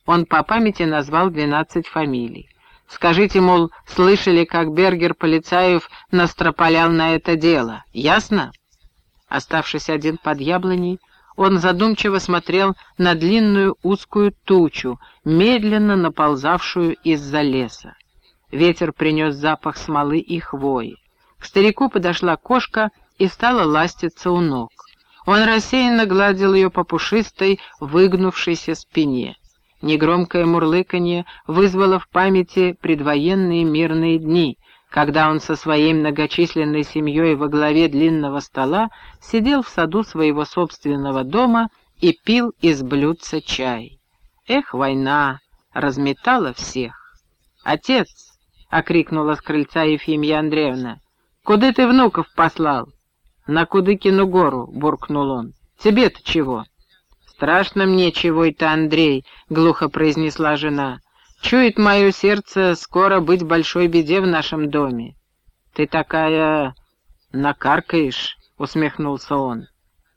Он по памяти назвал двенадцать фамилий. Скажите, мол, слышали, как Бергер Полицаев настропалял на это дело. Ясно? Оставшись один под яблоней, он задумчиво смотрел на длинную узкую тучу, медленно наползавшую из-за леса. Ветер принес запах смолы и хвои. К старику подошла кошка и стала ластиться у ног. Он рассеянно гладил ее по пушистой, выгнувшейся спине. Негромкое мурлыканье вызвало в памяти предвоенные мирные дни, когда он со своей многочисленной семьей во главе длинного стола сидел в саду своего собственного дома и пил из блюдца чай. Эх, война разметала всех. «Отец!» — окрикнула с крыльца Ефимия Андреевна. «Куда ты внуков послал?» «На Кудыкину гору», — буркнул он. «Тебе-то чего?» «Страшно мне чего это, Андрей», — глухо произнесла жена. «Чует мое сердце скоро быть большой беде в нашем доме». «Ты такая... накаркаешь», — усмехнулся он.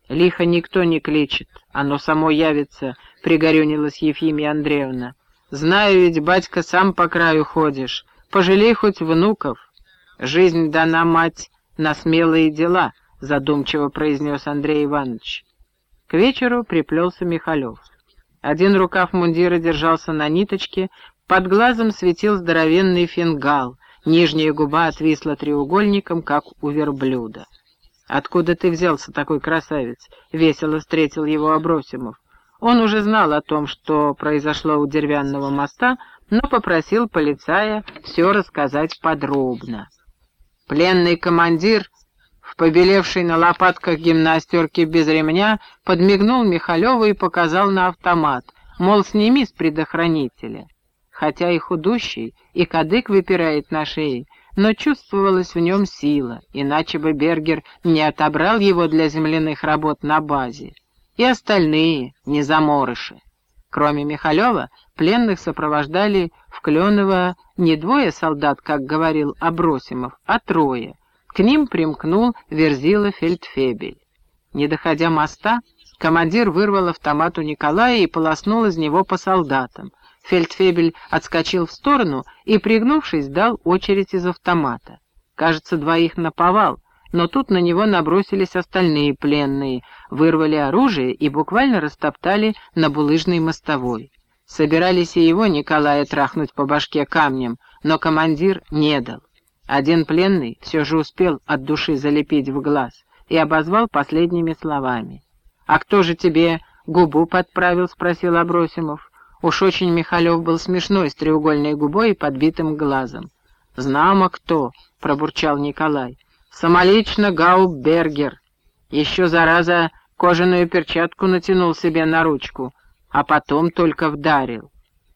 «Лихо никто не кличет, оно само явится», — пригорюнилась Ефимия Андреевна. «Знаю ведь, батька, сам по краю ходишь. Пожалей хоть внуков. Жизнь дана, мать, на смелые дела, задумчиво произнес Андрей Иванович. К вечеру приплелся Михалев. Один рукав мундира держался на ниточке, под глазом светил здоровенный фингал, Нижняя губа отвисла треугольником, как у верблюда. «Откуда ты взялся, такой красавец?» — весело встретил его Абросимов. Он уже знал о том, что произошло у деревянного моста, но попросил полицая все рассказать подробно. Пленный командир, в побелевшей на лопатках гимнастерке без ремня, подмигнул Михалеву и показал на автомат, мол, сними с предохранителя. Хотя и худущий, и кадык выпирает на шее, но чувствовалась в нем сила, иначе бы Бергер не отобрал его для земляных работ на базе. И остальные не заморыши. Кроме Михалева, пленных сопровождали в Кленово не двое солдат, как говорил Абросимов, а трое. К ним примкнул Верзила Фельдфебель. Не доходя моста, командир вырвал автомат у Николая и полоснул из него по солдатам. Фельдфебель отскочил в сторону и, пригнувшись, дал очередь из автомата. Кажется, двоих наповал, но тут на него набросились остальные пленные, вырвали оружие и буквально растоптали на булыжной мостовой. Собирались и его, Николая, трахнуть по башке камнем, но командир не дал. Один пленный все же успел от души залепить в глаз и обозвал последними словами. «А кто же тебе губу подправил?» — спросил Абросимов. Уж очень Михалев был смешной, с треугольной губой и подбитым глазом. «Знамо кто!» — пробурчал Николай. «Самолично Гаубергер. Еще, зараза, кожаную перчатку натянул себе на ручку, а потом только вдарил.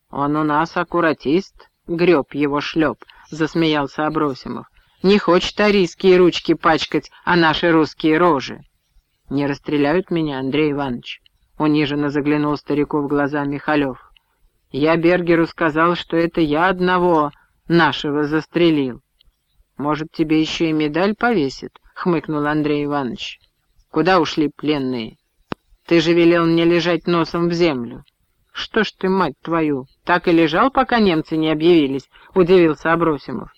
Он у нас аккуратист, греб его шлеп», — засмеялся Абросимов. «Не хочет арийские ручки пачкать, а наши русские рожи». «Не расстреляют меня, Андрей Иванович?» — униженно заглянул старику в глаза Михалев. Я Бергеру сказал, что это я одного нашего застрелил. Может, тебе еще и медаль повесит? — хмыкнул Андрей Иванович. Куда ушли пленные? Ты же велел мне лежать носом в землю. Что ж ты, мать твою, так и лежал, пока немцы не объявились? — удивился Абросимов.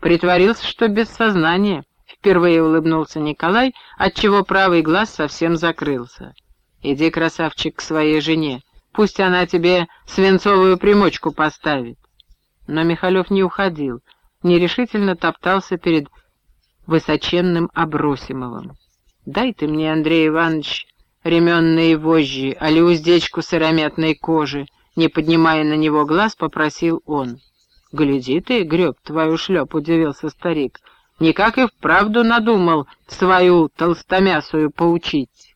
Притворился, что без сознания. Впервые улыбнулся Николай, отчего правый глаз совсем закрылся. Иди, красавчик, к своей жене. Пусть она тебе свинцовую примочку поставит. Но Михалев не уходил, нерешительно топтался перед высоченным Абросимовым. «Дай ты мне, Андрей Иванович, ременные вожжи, али уздечку сыромятной кожи», не поднимая на него глаз, попросил он. «Гляди ты, греб твою шлеп», — удивился старик. «Никак и вправду надумал свою толстомясую поучить».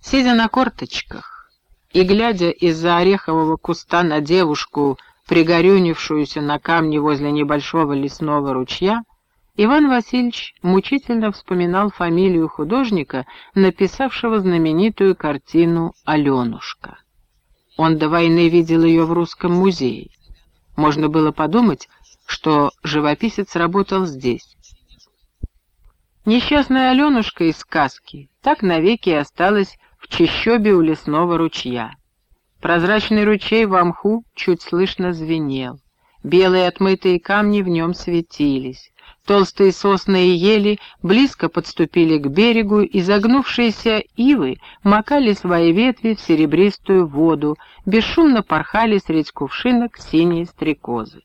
Сидя на корточках и глядя из-за орехового куста на девушку, пригорюнившуюся на камне возле небольшого лесного ручья, Иван Васильевич мучительно вспоминал фамилию художника, написавшего знаменитую картину «Аленушка». Он до войны видел ее в Русском музее. Можно было подумать, что живописец работал здесь. Несчастная Аленушка из сказки так навеки осталась в чащобе у лесного ручья. Прозрачный ручей в мху чуть слышно звенел. Белые отмытые камни в нем светились. Толстые сосны и ели близко подступили к берегу, и загнувшиеся ивы макали свои ветви в серебристую воду, бесшумно порхали средь кувшинок синие стрекозы.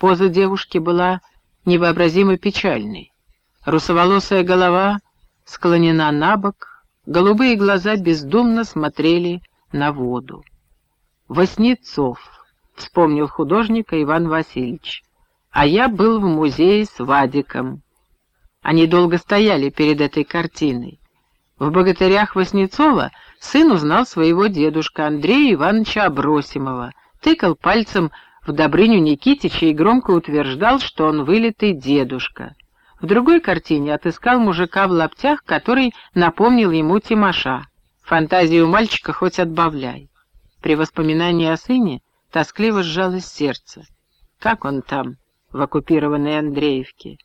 Поза девушки была невообразимо печальной. Русоволосая голова склонена на бок, Голубые глаза бездумно смотрели на воду. «Воснецов», — вспомнил художника Иван Васильевич, «а я был в музее с Вадиком». Они долго стояли перед этой картиной. В «Богатырях Воснецова» сын узнал своего дедушка Андрея Ивановича Абросимова, тыкал пальцем в Добрыню Никитича и громко утверждал, что он вылитый дедушка. В другой картине отыскал мужика в лаптях, который напомнил ему Тимоша. Фантазию мальчика хоть отбавляй. При воспоминании о сыне тоскливо сжалось сердце. Как он там, в оккупированной Андреевке?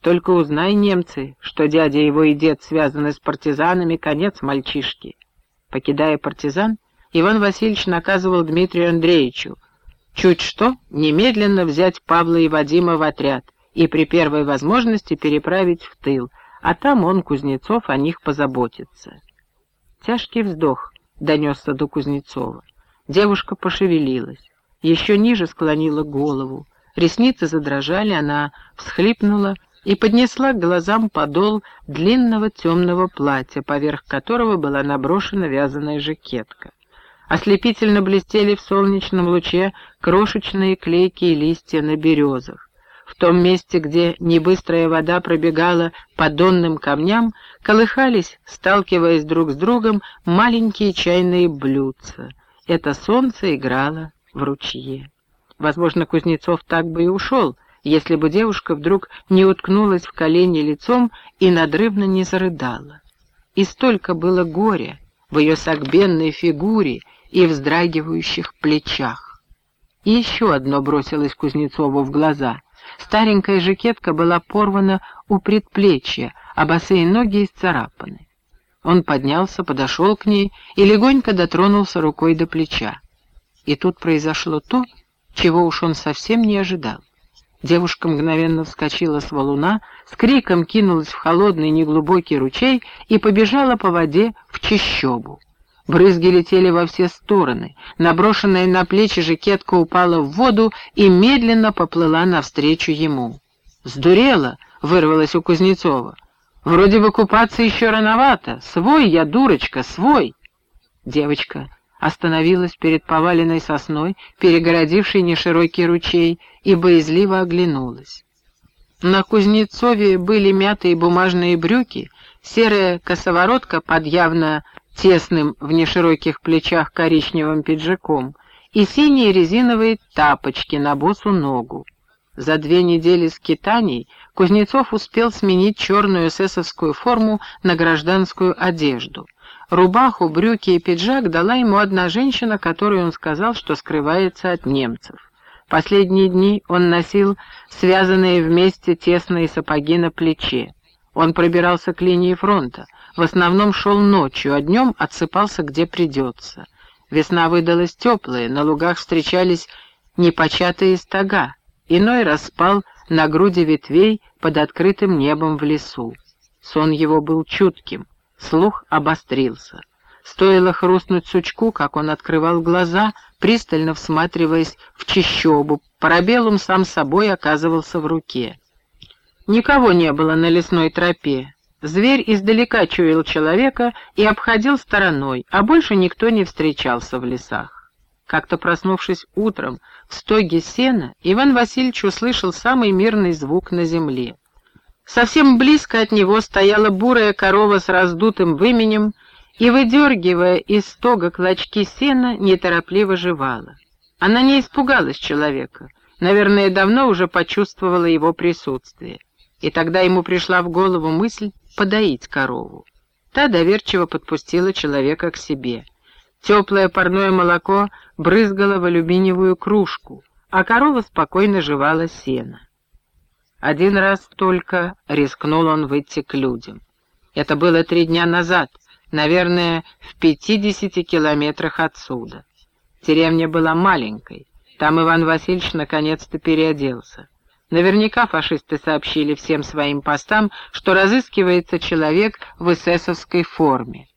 Только узнай, немцы, что дядя его и дед связаны с партизанами, конец мальчишки. Покидая партизан, Иван Васильевич наказывал Дмитрию Андреевичу, чуть что, немедленно взять Павла и Вадима в отряд, и при первой возможности переправить в тыл, а там он, Кузнецов, о них позаботится. Тяжкий вздох донесся до Кузнецова. Девушка пошевелилась. еще ниже склонила голову. Ресницы задрожали, она всхлипнула и поднесла к глазам подол длинного темного платья, поверх которого была наброшена вязаная жакетка. Ослепительно блестели в солнечном луче крошечные клейкие листья на березах. В том месте, где небыстрая вода пробегала по донным камням, колыхались, сталкиваясь друг с другом, маленькие чайные блюдца. Это солнце играло в ручье. Возможно, Кузнецов так бы и ушел, если бы девушка вдруг не уткнулась в колени лицом и надрывно не зарыдала. И столько было горя в ее согбенной фигуре и вздрагивающих плечах. И еще одно бросилось Кузнецову в глаза. Старенькая жакетка была порвана у предплечья, а босые ноги исцарапаны. Он поднялся, подошел к ней и легонько дотронулся рукой до плеча. И тут произошло то, чего уж он совсем не ожидал. Девушка мгновенно вскочила с валуна, с криком кинулась в холодный неглубокий ручей и побежала по воде в чащобу. Брызги летели во все стороны, наброшенная на плечи жакетка упала в воду и медленно поплыла навстречу ему. «Сдурела!» — вырвалась у Кузнецова. «Вроде бы купаться еще рановато. Свой я, дурочка, свой!» Девочка остановилась перед поваленной сосной, перегородившей неширокий ручей, и боязливо оглянулась. На Кузнецове были мятые бумажные брюки, серая косоворотка под явно тесным в нешироких плечах коричневым пиджаком и синие резиновые тапочки на босу ногу. За две недели скитаний Кузнецов успел сменить черную эсэсовскую форму на гражданскую одежду. Рубаху, брюки и пиджак дала ему одна женщина, которой он сказал, что скрывается от немцев. Последние дни он носил связанные вместе тесные сапоги на плече. Он пробирался к линии фронта, в основном шел ночью, а днем отсыпался где придется. Весна выдалась теплая, на лугах встречались непочатые стога, иной раз спал на груди ветвей под открытым небом в лесу. Сон его был чутким, Слух обострился. Стоило хрустнуть сучку, как он открывал глаза, пристально всматриваясь в чищобу. Парабеллум сам собой оказывался в руке. Никого не было на лесной тропе. Зверь издалека чуял человека и обходил стороной, а больше никто не встречался в лесах. Как-то проснувшись утром в стоге сена, Иван Васильевич услышал самый мирный звук на земле. Совсем близко от него стояла бурая корова с раздутым выменем и, выдергивая из стога клочки сена, неторопливо жевала. Она не испугалась человека, наверное, давно уже почувствовала его присутствие. И тогда ему пришла в голову мысль подоить корову. Та доверчиво подпустила человека к себе. Теплое парное молоко брызгало в алюминиевую кружку, а корова спокойно жевала сено. Один раз только рискнул он выйти к людям. Это было три дня назад, наверное, в пятидесяти километрах отсюда. Деревня была маленькой, там Иван Васильевич наконец-то переоделся. Наверняка фашисты сообщили всем своим постам, что разыскивается человек в эсэсовской форме.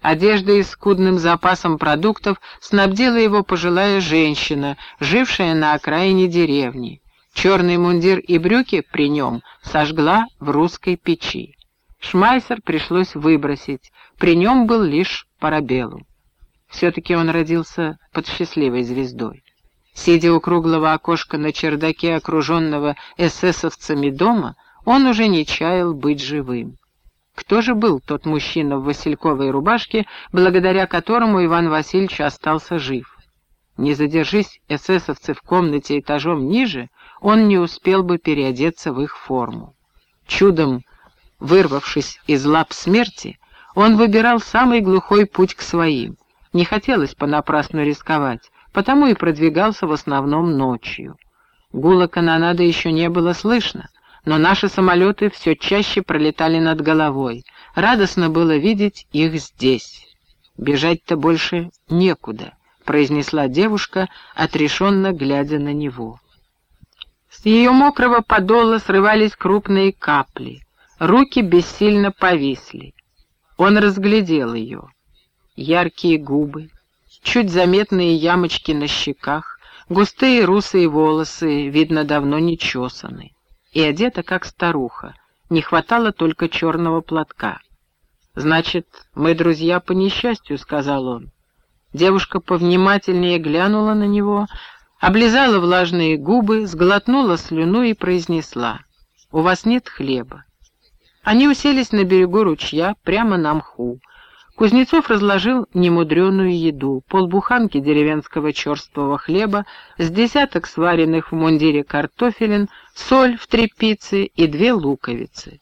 Одеждой с скудным запасом продуктов снабдила его пожилая женщина, жившая на окраине деревни. Черный мундир и брюки при нем сожгла в русской печи. Шмайсер пришлось выбросить, при нем был лишь парабеллум. Все-таки он родился под счастливой звездой. Сидя у круглого окошка на чердаке, окруженного эсэсовцами дома, он уже не чаял быть живым. Кто же был тот мужчина в васильковой рубашке, благодаря которому Иван Васильевич остался жив? Не задержись эсэсовцы в комнате этажом ниже, он не успел бы переодеться в их форму. Чудом вырвавшись из лап смерти, он выбирал самый глухой путь к своим. Не хотелось понапрасну рисковать, потому и продвигался в основном ночью. Гула канонады еще не было слышно, но наши самолеты все чаще пролетали над головой. Радостно было видеть их здесь. «Бежать-то больше некуда», — произнесла девушка, отрешенно глядя на него. Ее мокрого подола срывались крупные капли. Руки бессильно повисли. Он разглядел ее. Яркие губы, чуть заметные ямочки на щеках, Густые русые волосы, видно, давно не чесаны. И одета, как старуха. Не хватало только черного платка. «Значит, мы друзья по несчастью», — сказал он. Девушка повнимательнее глянула на него, облизала влажные губы, сглотнула слюну и произнесла. «У вас нет хлеба?» Они уселись на берегу ручья, прямо на мху. Кузнецов разложил немудреную еду, полбуханки деревенского черствого хлеба, с десяток сваренных в мундире картофелин, соль в трепице и две луковицы.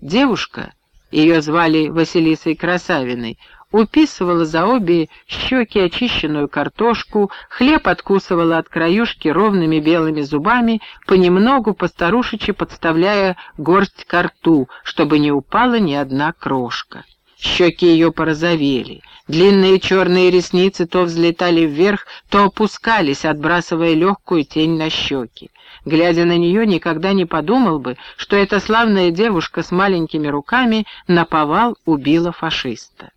Девушка, ее звали Василисой Красавиной, уписывала за обе щеки очищенную картошку, хлеб откусывала от краюшки ровными белыми зубами, понемногу постарушечи подставляя горсть ко рту, чтобы не упала ни одна крошка. Щеки ее порозовели, длинные черные ресницы то взлетали вверх, то опускались, отбрасывая легкую тень на щеки. Глядя на нее, никогда не подумал бы, что эта славная девушка с маленькими руками наповал убила фашиста.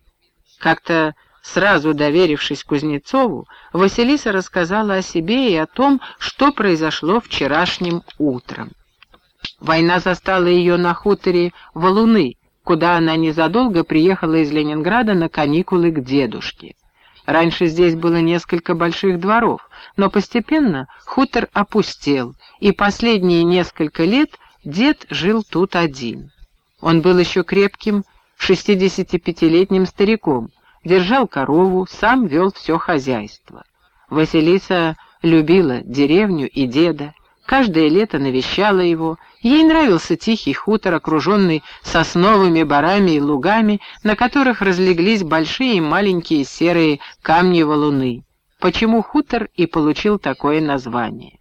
Как-то сразу доверившись Кузнецову, Василиса рассказала о себе и о том, что произошло вчерашним утром. Война застала ее на хуторе Валуны, куда она незадолго приехала из Ленинграда на каникулы к дедушке. Раньше здесь было несколько больших дворов, но постепенно хутор опустел, и последние несколько лет дед жил тут один. Он был еще крепким 65-летним стариком, держал корову, сам вел все хозяйство. Василиса любила деревню и деда, каждое лето навещала его, ей нравился тихий хутор, окруженный сосновыми барами и лугами, на которых разлеглись большие и маленькие серые камни-валуны. Почему хутор и получил такое название?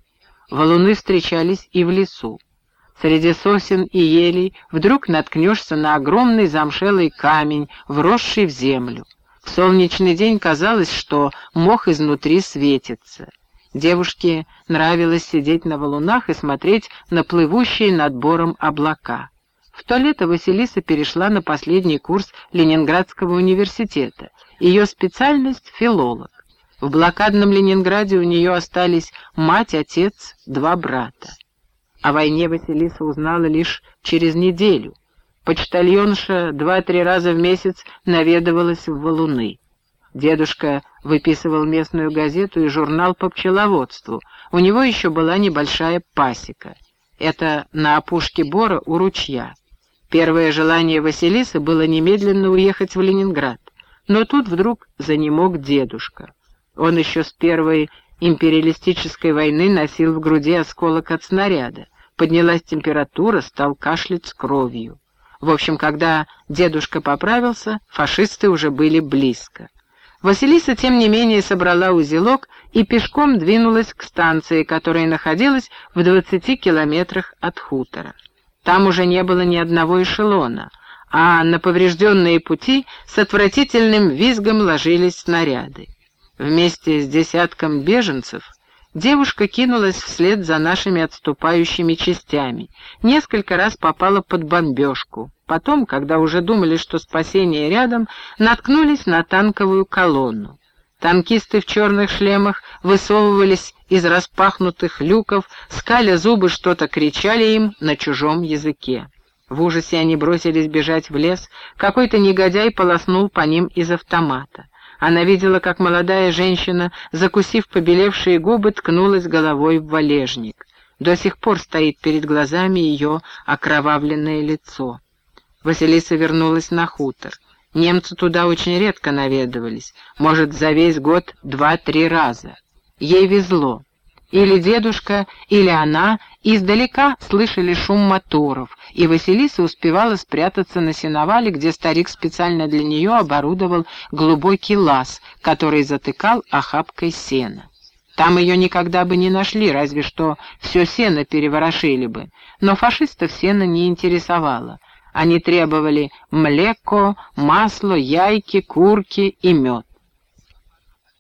Валуны встречались и в лесу. Среди сосен и елей вдруг наткнешься на огромный замшелый камень, вросший в землю. В солнечный день казалось, что мох изнутри светится. Девушке нравилось сидеть на валунах и смотреть на плывущие над бором облака. В то лето Василиса перешла на последний курс Ленинградского университета. Ее специальность — филолог. В блокадном Ленинграде у нее остались мать, отец, два брата. О войне Василиса узнала лишь через неделю. Почтальонша два-три раза в месяц наведывалась в валуны. Дедушка выписывал местную газету и журнал по пчеловодству. У него еще была небольшая пасека. Это на опушке Бора у ручья. Первое желание Василисы было немедленно уехать в Ленинград. Но тут вдруг занемог дедушка. Он еще с первой империалистической войны носил в груди осколок от снаряда. Поднялась температура, стал кашлять с кровью. В общем, когда дедушка поправился, фашисты уже были близко. Василиса, тем не менее, собрала узелок и пешком двинулась к станции, которая находилась в двадцати километрах от хутора. Там уже не было ни одного эшелона, а на поврежденные пути с отвратительным визгом ложились снаряды. Вместе с десятком беженцев Девушка кинулась вслед за нашими отступающими частями. Несколько раз попала под бомбежку. Потом, когда уже думали, что спасение рядом, наткнулись на танковую колонну. Танкисты в черных шлемах высовывались из распахнутых люков, скаля зубы что-то кричали им на чужом языке. В ужасе они бросились бежать в лес, какой-то негодяй полоснул по ним из автомата. Она видела, как молодая женщина, закусив побелевшие губы, ткнулась головой в валежник. До сих пор стоит перед глазами ее окровавленное лицо. Василиса вернулась на хутор. Немцы туда очень редко наведывались, может, за весь год два-три раза. Ей везло. Или дедушка, или она издалека слышали шум моторов, и Василиса успевала спрятаться на сеновале, где старик специально для нее оборудовал глубокий лаз, который затыкал охапкой сена. Там ее никогда бы не нашли, разве что все сено переворошили бы. Но фашистов сено не интересовало. Они требовали млеко, масло, яйки, курки и мед.